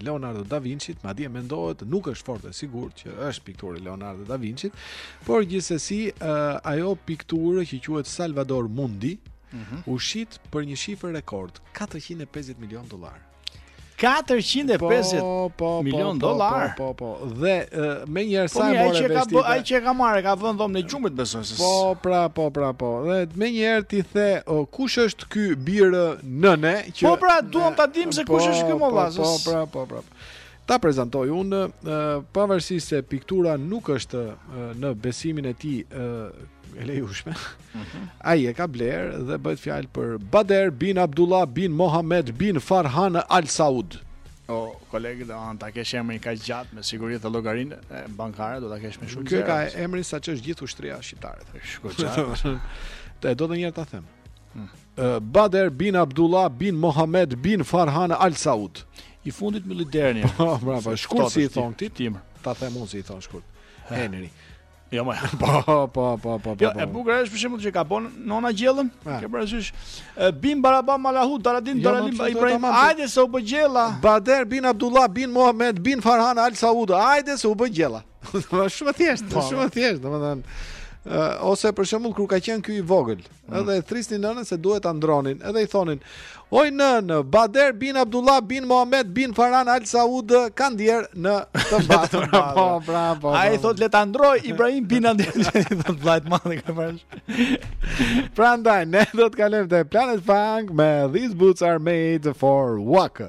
Speaker 3: Leonardo da Vinçit, madje mendohet nuk është fort e sigurt që është pikturë e Leonardo da Vinçit, por gjithsesi uh, ajo pikturë që quhet Salvador Mundi
Speaker 2: mm -hmm.
Speaker 3: u shit për një shifër rekord, 450 milion dollarë.
Speaker 2: 450
Speaker 3: po, po, po,
Speaker 2: milion
Speaker 3: po,
Speaker 2: dollarë.
Speaker 3: Po, po, po. Dhe uh,
Speaker 2: menjëherë
Speaker 3: sa
Speaker 2: po,
Speaker 3: more vesh ti.
Speaker 2: Po,
Speaker 3: ai
Speaker 2: që e ka marrë, e ka vënë në dhomën e gjumit besoj se.
Speaker 3: Po, pra, po, pra, po. Dhe menjëherë ti the, oh, kush është ky bir nëne që
Speaker 2: Po pra, duam ta dimë se kush po, është ky mollaz.
Speaker 3: Po, po, pra, po, pra. Ta prezantoj unë pavarësisht se piktura nuk është në besimin e tij e lejueshme. Mhm. Ai e ka blerë dhe bëhet fjalë për Bader bin Abdullah bin Mohamed bin Farhan Al Saud.
Speaker 2: O koleg, po ta kesh emrin kaq të gjatë me siguri dhe llogarinë bankare do ta kesh më shumë.
Speaker 3: Ky ka emrin sa ç'është gjithë ushtria shqiptare. Shkoj. Do dhe njëherë ta them. Bader bin Abdullah bin Mohamed bin Farhan Al Saud.
Speaker 2: I fundit me liderin.
Speaker 3: Po, bravo. Po, shkurt si i thon ti
Speaker 2: timër.
Speaker 3: Ta them unë si i thon shkurt. Henry.
Speaker 2: Jo më.
Speaker 3: Po, po, po, po, po.
Speaker 2: Jo,
Speaker 3: po.
Speaker 2: e bukur është për shembull kur ka bën nona gjellën. Ke parasysh bin Baraba Malahu Daradin
Speaker 3: jo,
Speaker 2: Daralim Ibrahim. Hajde se u bë gjella.
Speaker 3: Bader bin Abdullah bin Mohamed bin Farhan Al Saud. Hajde se u bë gjella. Është shumë e thjeshtë,
Speaker 2: po,
Speaker 3: shumë e thjeshtë, domethënë. Uh, ose për shembull kur ka qen ky i vogël, mm. edhe e thrisni nënën se duhet ta ndronin, edhe i thonin: "Oj nën, Bader bin Abdullah bin Muhammed bin Faran Al Saud ka dhjer në të mbathur." Po, po, pra, po.
Speaker 2: Ai
Speaker 3: po.
Speaker 2: thot le ta ndroj Ibrahim bin Abdullah, thot vllajt madh ka bash.
Speaker 3: Prandaj ne do të kalojmë te Planet Funk me These Boots Are Made for Walk.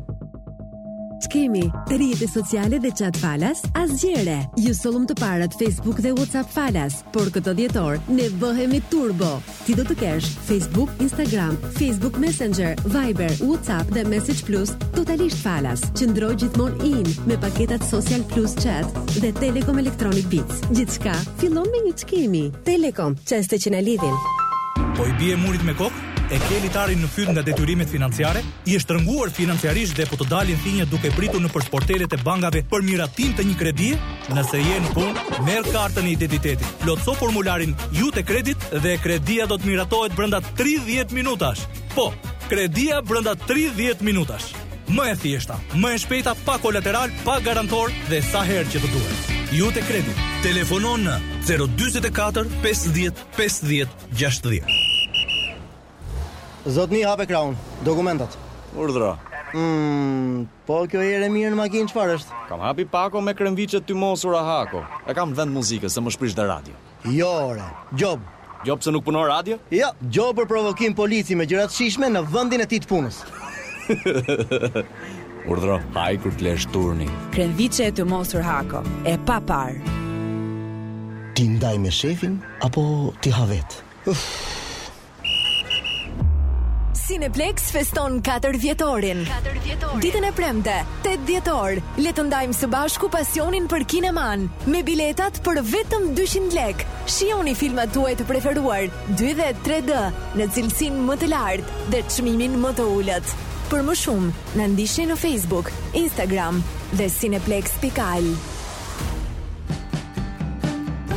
Speaker 5: Çkemi rrjete sociale dhe chat falas, a s'gjen re. Ju sollëm të parët Facebook dhe WhatsApp falas, por këtë dhjetor ne bëhemi turbo. Ti do të kesh Facebook, Instagram, Facebook Messenger, Viber, WhatsApp dhe Message Plus totalisht falas. Qëndro gjithmonë in me paketat Social Plus Chat dhe Telekom Electronic Beats. Gjithçka fillon me një çkemi. Telekom, çaste që na lidhin.
Speaker 33: Po i bie murit me kokë? E ke litarin në fyt nga detyrimet financiare? Je shtrënguar financiarisht dhe po të dalin thinjët duke pritur nëpër sportelet e bankave për miratim të një kredie? Nëse je në punë, merr kartën e identitetit, plotëso formularin Iute Kredit dhe kredia do të miratohet brenda 30 minutash. Po, kredia brenda 30 minutash. Më e thjeshta, më e shpejta pa kolateral, pa garantor dhe sa herë që të duhet. Iute Kredit. Telefono në 044 50 50 gjashtëdhjetë.
Speaker 22: Zotni hape kraun, dokumentat.
Speaker 27: Urdhëro.
Speaker 22: Mmm, po kjo erë e mirë në makinë çfarë është?
Speaker 27: Kam hap i pako me kremviçe të tymosura Hako. E kam vend muzikës se m'ësh prish dhe radio.
Speaker 22: Jo ore, gjob.
Speaker 27: Gjob pse nuk punon radio?
Speaker 22: Jo, gjob për provokim polici me gjëra të shijshme në vendin e tij të punës.
Speaker 27: Urdhëro, haj kur të lësh turnin.
Speaker 18: Kremviçe e tymosur Hako, e paparë.
Speaker 22: T'i ndaj me shefin Apo t'i ha vet.
Speaker 10: Cineplexx feston katër vjetorin. Ditën e premte, tetë dhjetor, le të ndajmë së bashku pasionin për kinemanë, me biletat për vetëm dyqind lekë. Shijoni filmat tuaj të preferuar, dy dhe tre D, në cilësinë më të lartë dhe çmimin më të ulët. Për më shumë, na ndiqni në Facebook, Instagram dhe Cineplexx pikë al.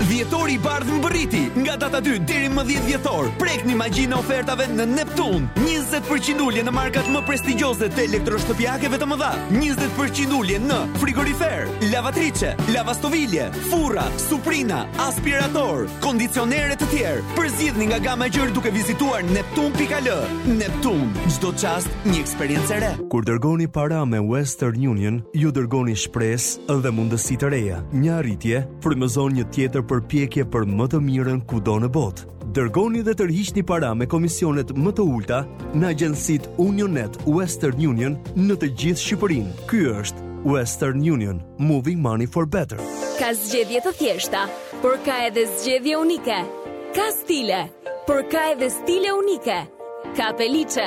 Speaker 34: Dhjetori i bardhë mbërriti! Nga data 2 deri më 10 dhjetor, prekni magjinë e ofertave në Neptun! 20% ulje në markat më prestigjioze të elektroshtëpiakeve të mëdha, 20% ulje në frigoriferë, lavatriçe, lavastovilje, furra, suprina, aspiratorë, kondicionerë e të tjerë. Përzgjidhni nga gama e gjerë duke vizituar neptun.al. Neptun, çdo çast një eksperiencë e re.
Speaker 35: Kur dërgoni para me Western Union, ju dërgoni shpresë, Dhe mundësi të reja, një arritje, frymëzon një tjetër përpjekje për më të mirën kudo në botë. Dërgoni dhe tërhiqni para me komisionet më të ulëta në agjencitë UnionNet Western Union në të gjithë Shqipërinë. Ky është Western Union, Moving Money for Better.
Speaker 18: Ka zgjedhje të thjeshta, por ka edhe zgjedhje unike. Ka stile, por ka edhe stile unike. Ka peliçe,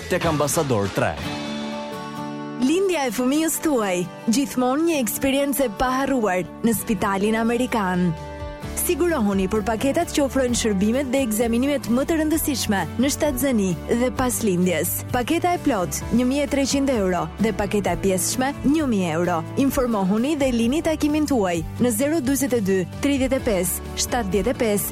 Speaker 26: Tek Ambasador 3.
Speaker 10: Lindja e fëmijës tuaj, gjithmonë një eksperiencë e paharruar në Spitalin Amerikan. Sigurohuni për paketat që ofrojnë shërbimet dhe ekzaminimet më të rëndësishme në shtatzëni dhe pas lindjes. Paketa e plotë 1300 euro dhe paketa e pjesshme 1000 euro. Informohuni dhe lini takimin tuaj në 042 35 75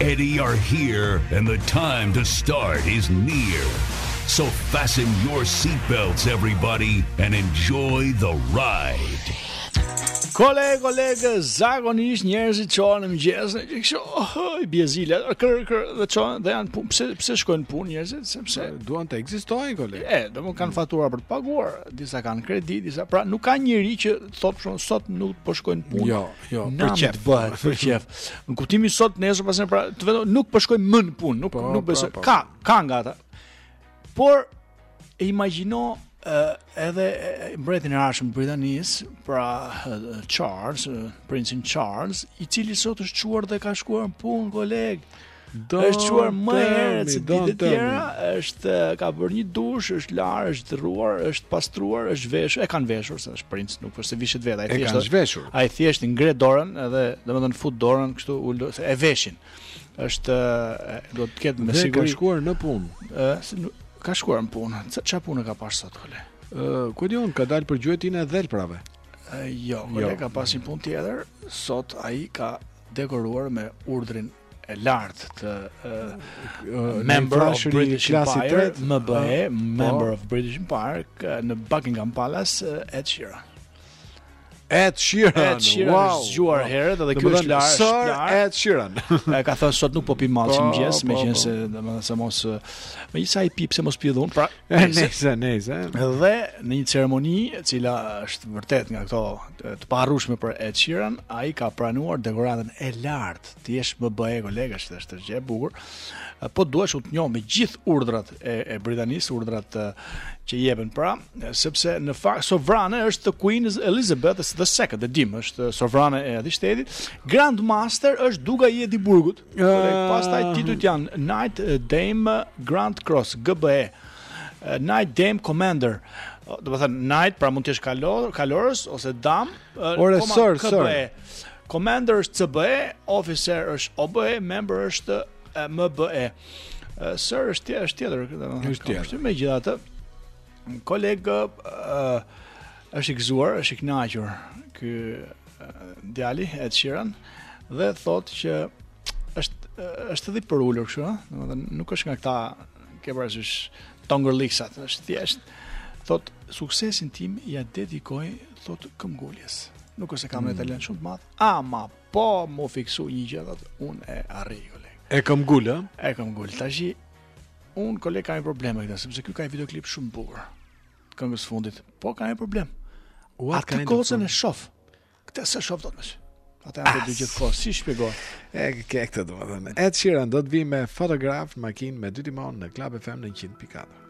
Speaker 1: Eddie are here, and the time to start is near. So fasten your seatbelts, everybody, and enjoy the ride.
Speaker 2: Koleg, koleg, zakonisht njerëzit çohen në mëngjes, ne kështu, oh, i bie zile, kër kër dhe çohen dhe ikin punë, pse pse shkojnë në punë njerëzit, sepse
Speaker 3: duan të ekzistojnë koleg.
Speaker 2: E, do të kanë fatura për të paguar, disa kanë kredi, disa, pra nuk ka njeri që thotë shumë sot nuk po shkoj në punë.
Speaker 3: Jo, jo, për çfarë
Speaker 2: të bëhet, për çfarë. Në kuptimin sot nesër pasnesër pra, të vetmit nuk po shkojnë më në punë, nuk
Speaker 3: po,
Speaker 2: nuk po, besoj.
Speaker 3: Po.
Speaker 2: Ka, ka nga ata. Por imagjino uh, edhe mbretin e ardhshëm të Britanisë, pra uh, Charles, uh, princin Charles, i cili sot është çuar dhe ka shkuar në punë koleg. Është çuar më herët se ditët
Speaker 3: e
Speaker 2: tjera, është ka bërë një dush, është larë, është rruar, është pastruar, është veshur, e kanë veshur se është princ, nuk është se vishet vetë, ai thjesht.
Speaker 3: E kanë veshur.
Speaker 2: Ai thjesht ngre dorën edhe domethënë fut dorën kështu ul e veshin. Është do të ketë me
Speaker 3: siguri. Ka shkuar në punë.
Speaker 2: Ë, ka shkuar në punë. Çfarë punë ka pas sot koleg?
Speaker 3: Ë, ku di unë, ka dalë për gjuetinë e dhelprave.
Speaker 2: Ë, jo, koleg
Speaker 3: jo.
Speaker 2: ka pas një punë tjetër. Sot ai ka dekoruar me urdhrin e lartë të
Speaker 3: uh,
Speaker 2: member of British Empire, MBE,
Speaker 3: po.
Speaker 2: member of British Empire në Buckingham Palace uh, Ed Sheeran.
Speaker 3: Ed Sheeran.
Speaker 2: Ed Sheeran
Speaker 3: wow.
Speaker 2: është zgjuar wow. herët edhe ky është larë.
Speaker 3: Sir Ed Sheeran.
Speaker 2: Ai ka thënë sot nuk po pi mall,
Speaker 3: po,
Speaker 2: mëngjes,
Speaker 3: po,
Speaker 2: meqenëse
Speaker 3: po.
Speaker 2: se domethënë se mos megjithëse ai pi pse mos pi dhun. Pra,
Speaker 3: nejse, nejse.
Speaker 2: Dhe në një ceremoni e cila është vërtet nga këto të paharrueshme për Ed Sheeran, ai ka pranuar dekoratën e lartë. Ti je më bëj koleg, është, është gjë e bukur. Po duhet të njohim me gjithë urdhrat e, e Britanisë, urdhrat që jepen pra, sepse në fakt sovrane është dhe Queen Elizabeth the Second, domethënë, është sovrane e atij shteti. Grand Master është Duka i Edinburgut. Uh, ah. Pastaj titujt janë Knight Dame Grand Cross GBE. Knight Dame Commander do të thënë knight pra mund të jesh kalor kalorës ose dam
Speaker 3: ore sir
Speaker 2: sir Commander është CBE, officer është OBE, member është MBE. Sir është tjetër, është tjetër, domethënë.
Speaker 3: Është tjetër.
Speaker 2: Megjithatë, koleg, është i gëzuar, është i kënaqur ky djali Ed Sheeran dhe thotë që është është edhe i përulur kështu, domethënë nuk është nga këta ke parasysh tangërlliksat, është thjesht thotë suksesin tim ia dedikoj thotë këmbguljes. Nuk është se kam
Speaker 3: mm.
Speaker 2: një talent shumë të madh, ama Po m'u fiksu një gjë thot, unë e arrij koleg.
Speaker 3: E kam ngul, ë?
Speaker 2: E kam ngul. Tashi unë koleg kam një problem me këtë, sepse ky ka një videoklip shumë të bukur. Këngës fundit, po ka një problem.
Speaker 3: Ua,
Speaker 2: atë
Speaker 3: gocën
Speaker 2: e shof. Këtë s'e shof dot më. Ata janë të dy gjithë kohën, si shpjegohet?
Speaker 3: E ke këtë do të thënë. Ed Sheeran do të vijë me fotograf në makinë me dy timon në Club FM në 100.4.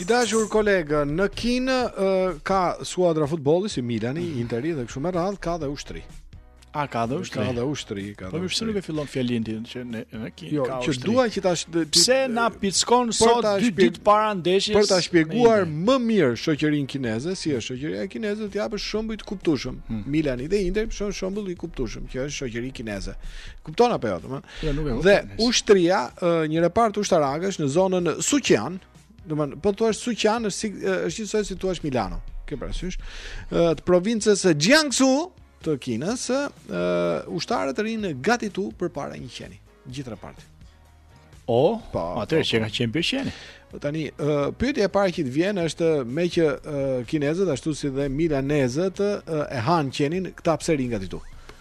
Speaker 36: I
Speaker 3: dashur koleg, në Kinë uh, ka skuadra futbolli si Milani, mm. Interi dhe kështu me radhë, ka dhe ushtri.
Speaker 2: A ka dhe ushtri?
Speaker 3: Ka dhe ushtri, ka dhe
Speaker 2: ushtri. Po pse nuk e fillon fjalin ti që ne ne
Speaker 3: Jo, që dua që ta
Speaker 2: pse na pickon sot dy ditë para ndeshjes
Speaker 3: për ta shpjeguar më mirë shoqërinë kineze, si është shoqëria kineze, të japësh shembuj të kuptueshëm.
Speaker 2: Hmm.
Speaker 3: Milani dhe Inter janë shembull i kuptueshëm që është shoqëri kineze. Kupton apo jo, domethënë?
Speaker 2: Jo, nuk e kuptoj.
Speaker 3: Dhe ushtria, një repart ushtarakësh në zonën Suqian, Do të thotë, po thua Suqian është si është njësoj si të thuash Milano. Ke parasysh? Të provincës së Jiangsu të Kinës, uh, ushtarët rrinë gatitu përpara një qeni, gjithë reparti.
Speaker 2: O, pa,
Speaker 3: po,
Speaker 2: atëherë po, që
Speaker 3: po.
Speaker 2: ka qenë për
Speaker 3: qeni. Tani, uh, pyetja e parë që të vjen është meqë uh, kinezët ashtu si dhe milanezët uh, e han qenin këta pse
Speaker 37: rrinë gatitu.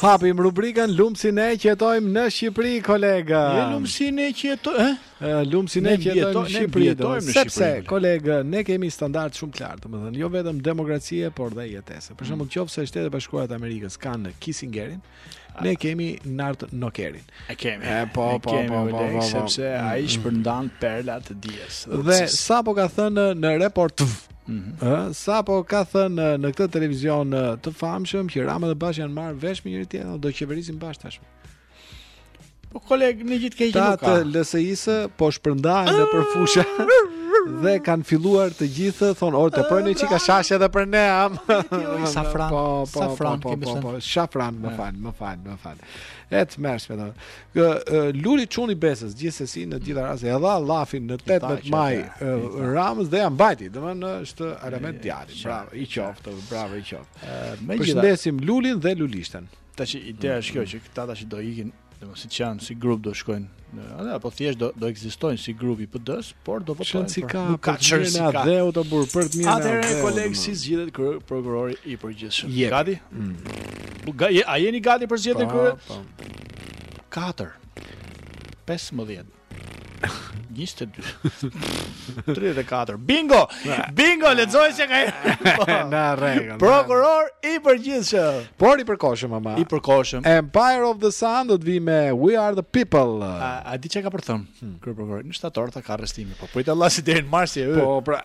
Speaker 3: Hapim rubrikën Lum si ne që jetojmë në Shqipëri, kolega.
Speaker 2: Ne lum si ne që jetojmë, eh?
Speaker 3: eh lum si
Speaker 2: ne
Speaker 3: që jetojmë në Shqipëri, do
Speaker 2: të
Speaker 3: sepse kolega, ne kemi standard shumë të lartë, domethënë jo vetëm demokracie, por dhe jetese. Për shembull, mm. nëse Shtetet e Bashkuara të Amerikës kanë Kissingerin, Ne kemi Nard Ndokën.
Speaker 2: E kemi.
Speaker 3: E, po,
Speaker 2: e
Speaker 3: po,
Speaker 2: kemi,
Speaker 3: po, po, po, po,
Speaker 2: sepse mm, ai mm. shpërndan perla të dijes.
Speaker 3: Dhe sapo ka thënë në Report
Speaker 2: TV,
Speaker 3: mm -hmm. sapo ka thënë në këtë televizion të famshëm që Rama dhe Basha janë marrë vesh me njëri-tjetrin, do qeverisin bashkë tashmë.
Speaker 2: Po koleg në gjë të
Speaker 3: keqe
Speaker 2: nuk ka.
Speaker 3: Këta të LSI-së po shpërndahen nëpër fusha dhe kanë filluar të gjithë thonë ore të pini çika shashe dhe për ne am.
Speaker 2: Shafran,
Speaker 3: po, po, po,
Speaker 2: shafran,
Speaker 3: po,
Speaker 2: po,
Speaker 3: po, shafran, më fal, më fal, më fal. E të mërsh, me të. Luli çun i besës, gjithsesi në gjitha rastet, e dha llafin në 18 maj Ramës dhe ia mbajti, domethënë është element djali. Bravo i qoftë, bravo i qoftë.
Speaker 2: Me gjitha.
Speaker 3: Përshëndesim Lulin dhe Lulishten.
Speaker 2: Tash ideja është kjo që këta tash do ikin, domethënë siç janë si grup do shkojnë në atë apo thjesht do do ekzistojnë si grup i PD-së, por do votojnë.
Speaker 3: Çfarë si ka
Speaker 2: ka çfarë si ka
Speaker 3: dheu të burrë për të mirë.
Speaker 2: Atëherë koleg si zgjidhet ky prokurori i përgjithshëm. Gati? Mm. Ga, a jeni gati për zgjedhjen
Speaker 3: po, kë?
Speaker 2: 4 po. 15 22. 34. Bingo! Bingo, lexoj se ka.
Speaker 3: Në rregull.
Speaker 2: Prokuror i përgjithshëm.
Speaker 3: Por i përkohshëm ama.
Speaker 2: I përkohshëm.
Speaker 3: Empire of the Sun do të vijë me We Are the People.
Speaker 2: A, a di çfarë ka për thënë? Hmm. Ky prokuror, në shtator tha ka arrestime, po prit hallall se deri në mars e.
Speaker 3: Po, pra.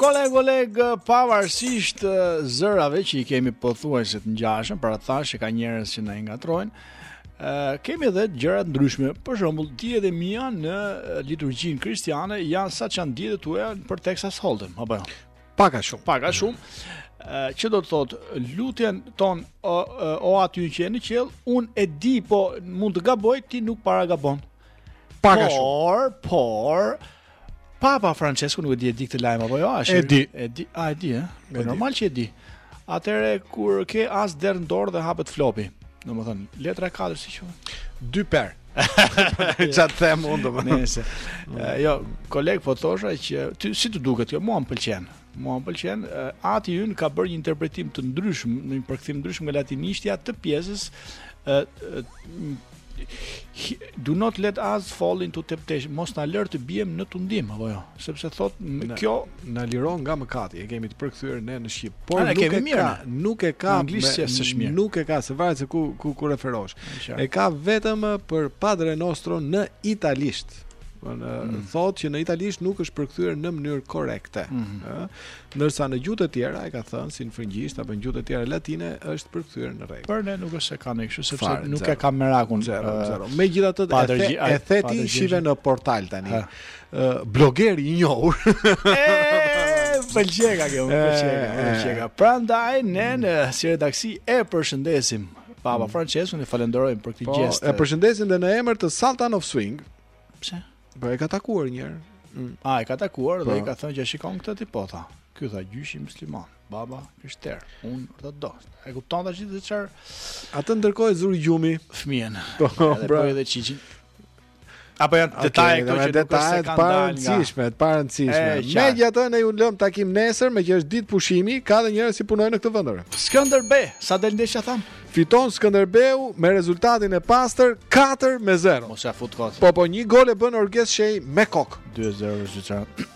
Speaker 2: Koleg, koleg, pavarësisht zërave që i kemi pothuajse të ngjashëm, pra të thashë që ka njerës që në ingatrojnë, kemi edhe gjëra të ndryshme. Për shembull, dijet e mia në liturgjinë kristiane janë sa ç'janë dijet tuaja për Texas Hold'em, apo jo?
Speaker 3: Pak a shumë.
Speaker 2: Pak a shumë. Uh, që do të thotë, lutjen tonë o, o Ati ynë që je në qiell, unë e di po mund të gaboj, ti nuk para gabon.
Speaker 3: Pak a shumë.
Speaker 2: Por, por Papa Francesku nuk e di e di këtë lajm apo jo, është.
Speaker 3: E di.
Speaker 2: E di, a e di, ë? Po normal që e di. Atëherë kur ke as derë në dorë dhe hapet flopi. Domethënë, letra e 4 si quhet?
Speaker 3: Dy per. Ça të them unë domethënë.
Speaker 2: Nëse. Jo, koleg po thosha që ty si të duket kjo, mua më pëlqen. Mua më pëlqen, ati ynë ka bërë një interpretim të ndryshëm, një përkthim të ndryshëm nga latinishtja të pjesës do not let us fall into temptation. Mos na lër të biem në tundim, apo jo. sepse thotë
Speaker 3: në,
Speaker 2: kjo
Speaker 3: na liro nga mëkati, e kemi të përkthyer ne në shqip. Por nuk, e
Speaker 2: mirë,
Speaker 3: ka, nuk e ka
Speaker 2: anglisht
Speaker 3: që
Speaker 2: është mirë.
Speaker 3: Nuk e ka se varet se ku ku ku referohesh. E ka vetëm për Padre Nostro në italisht. Në, mm. thotë që në italisht nuk është përkthyer në mënyrë korrekte.
Speaker 2: Mm
Speaker 3: -hmm. Ndërsa në gjuhë të tjera e ka thënë si në frëngjisht apo në gjuhë të tjera latine është përkthyer në rregull.
Speaker 2: Por ne nuk është se kanë kështu sepse
Speaker 3: Fare,
Speaker 2: nuk
Speaker 3: zero.
Speaker 2: e ka merakun
Speaker 3: zero,
Speaker 2: uh,
Speaker 3: zero. Megjithatë e, the, e the
Speaker 2: ti
Speaker 3: shife në portal tani.
Speaker 2: Ha.
Speaker 3: bloger i njohur.
Speaker 2: Pëlqeka kjo,
Speaker 3: pëlqeka,
Speaker 2: pëlqeka. Prandaj ne në si redaksi e përshëndesim Papa mm. Françeskun e falënderojmë për këtë
Speaker 3: po,
Speaker 2: gjest.
Speaker 3: E përshëndesim dhe në emër të Sultan of Swing.
Speaker 2: Pse?
Speaker 3: Po e ka takuar një herë. Mm.
Speaker 2: A e ka takuar dhe
Speaker 3: po.
Speaker 2: i ka thënë që shikon këtë tipo tha. Ky tha gjyshi mysliman, baba krishterë, unë ortodoks. E kupton tash se çfarë?
Speaker 3: Atë ndërkohë e zuri gjumi
Speaker 2: fëmijën.
Speaker 3: Po,
Speaker 2: pra edhe çiçin. Apo janë
Speaker 3: okay,
Speaker 2: detaje këto që nuk është se kanë dalë.
Speaker 3: Para rëndësishme,
Speaker 2: para rëndësishme.
Speaker 3: Megjithatë ne ju lëm takim nesër, meqë është ditë pushimi, ka edhe njerëz që punojnë në këtë vend.
Speaker 2: Skënderbeu, sa del ndeshja thamë?
Speaker 3: Fiton Skënderbeu me rezultatin e pastër 4 me 0.
Speaker 2: Mos ia fut kot.
Speaker 3: Po po, një gol e bën Orges Shehi me kokë.
Speaker 2: 2-0 është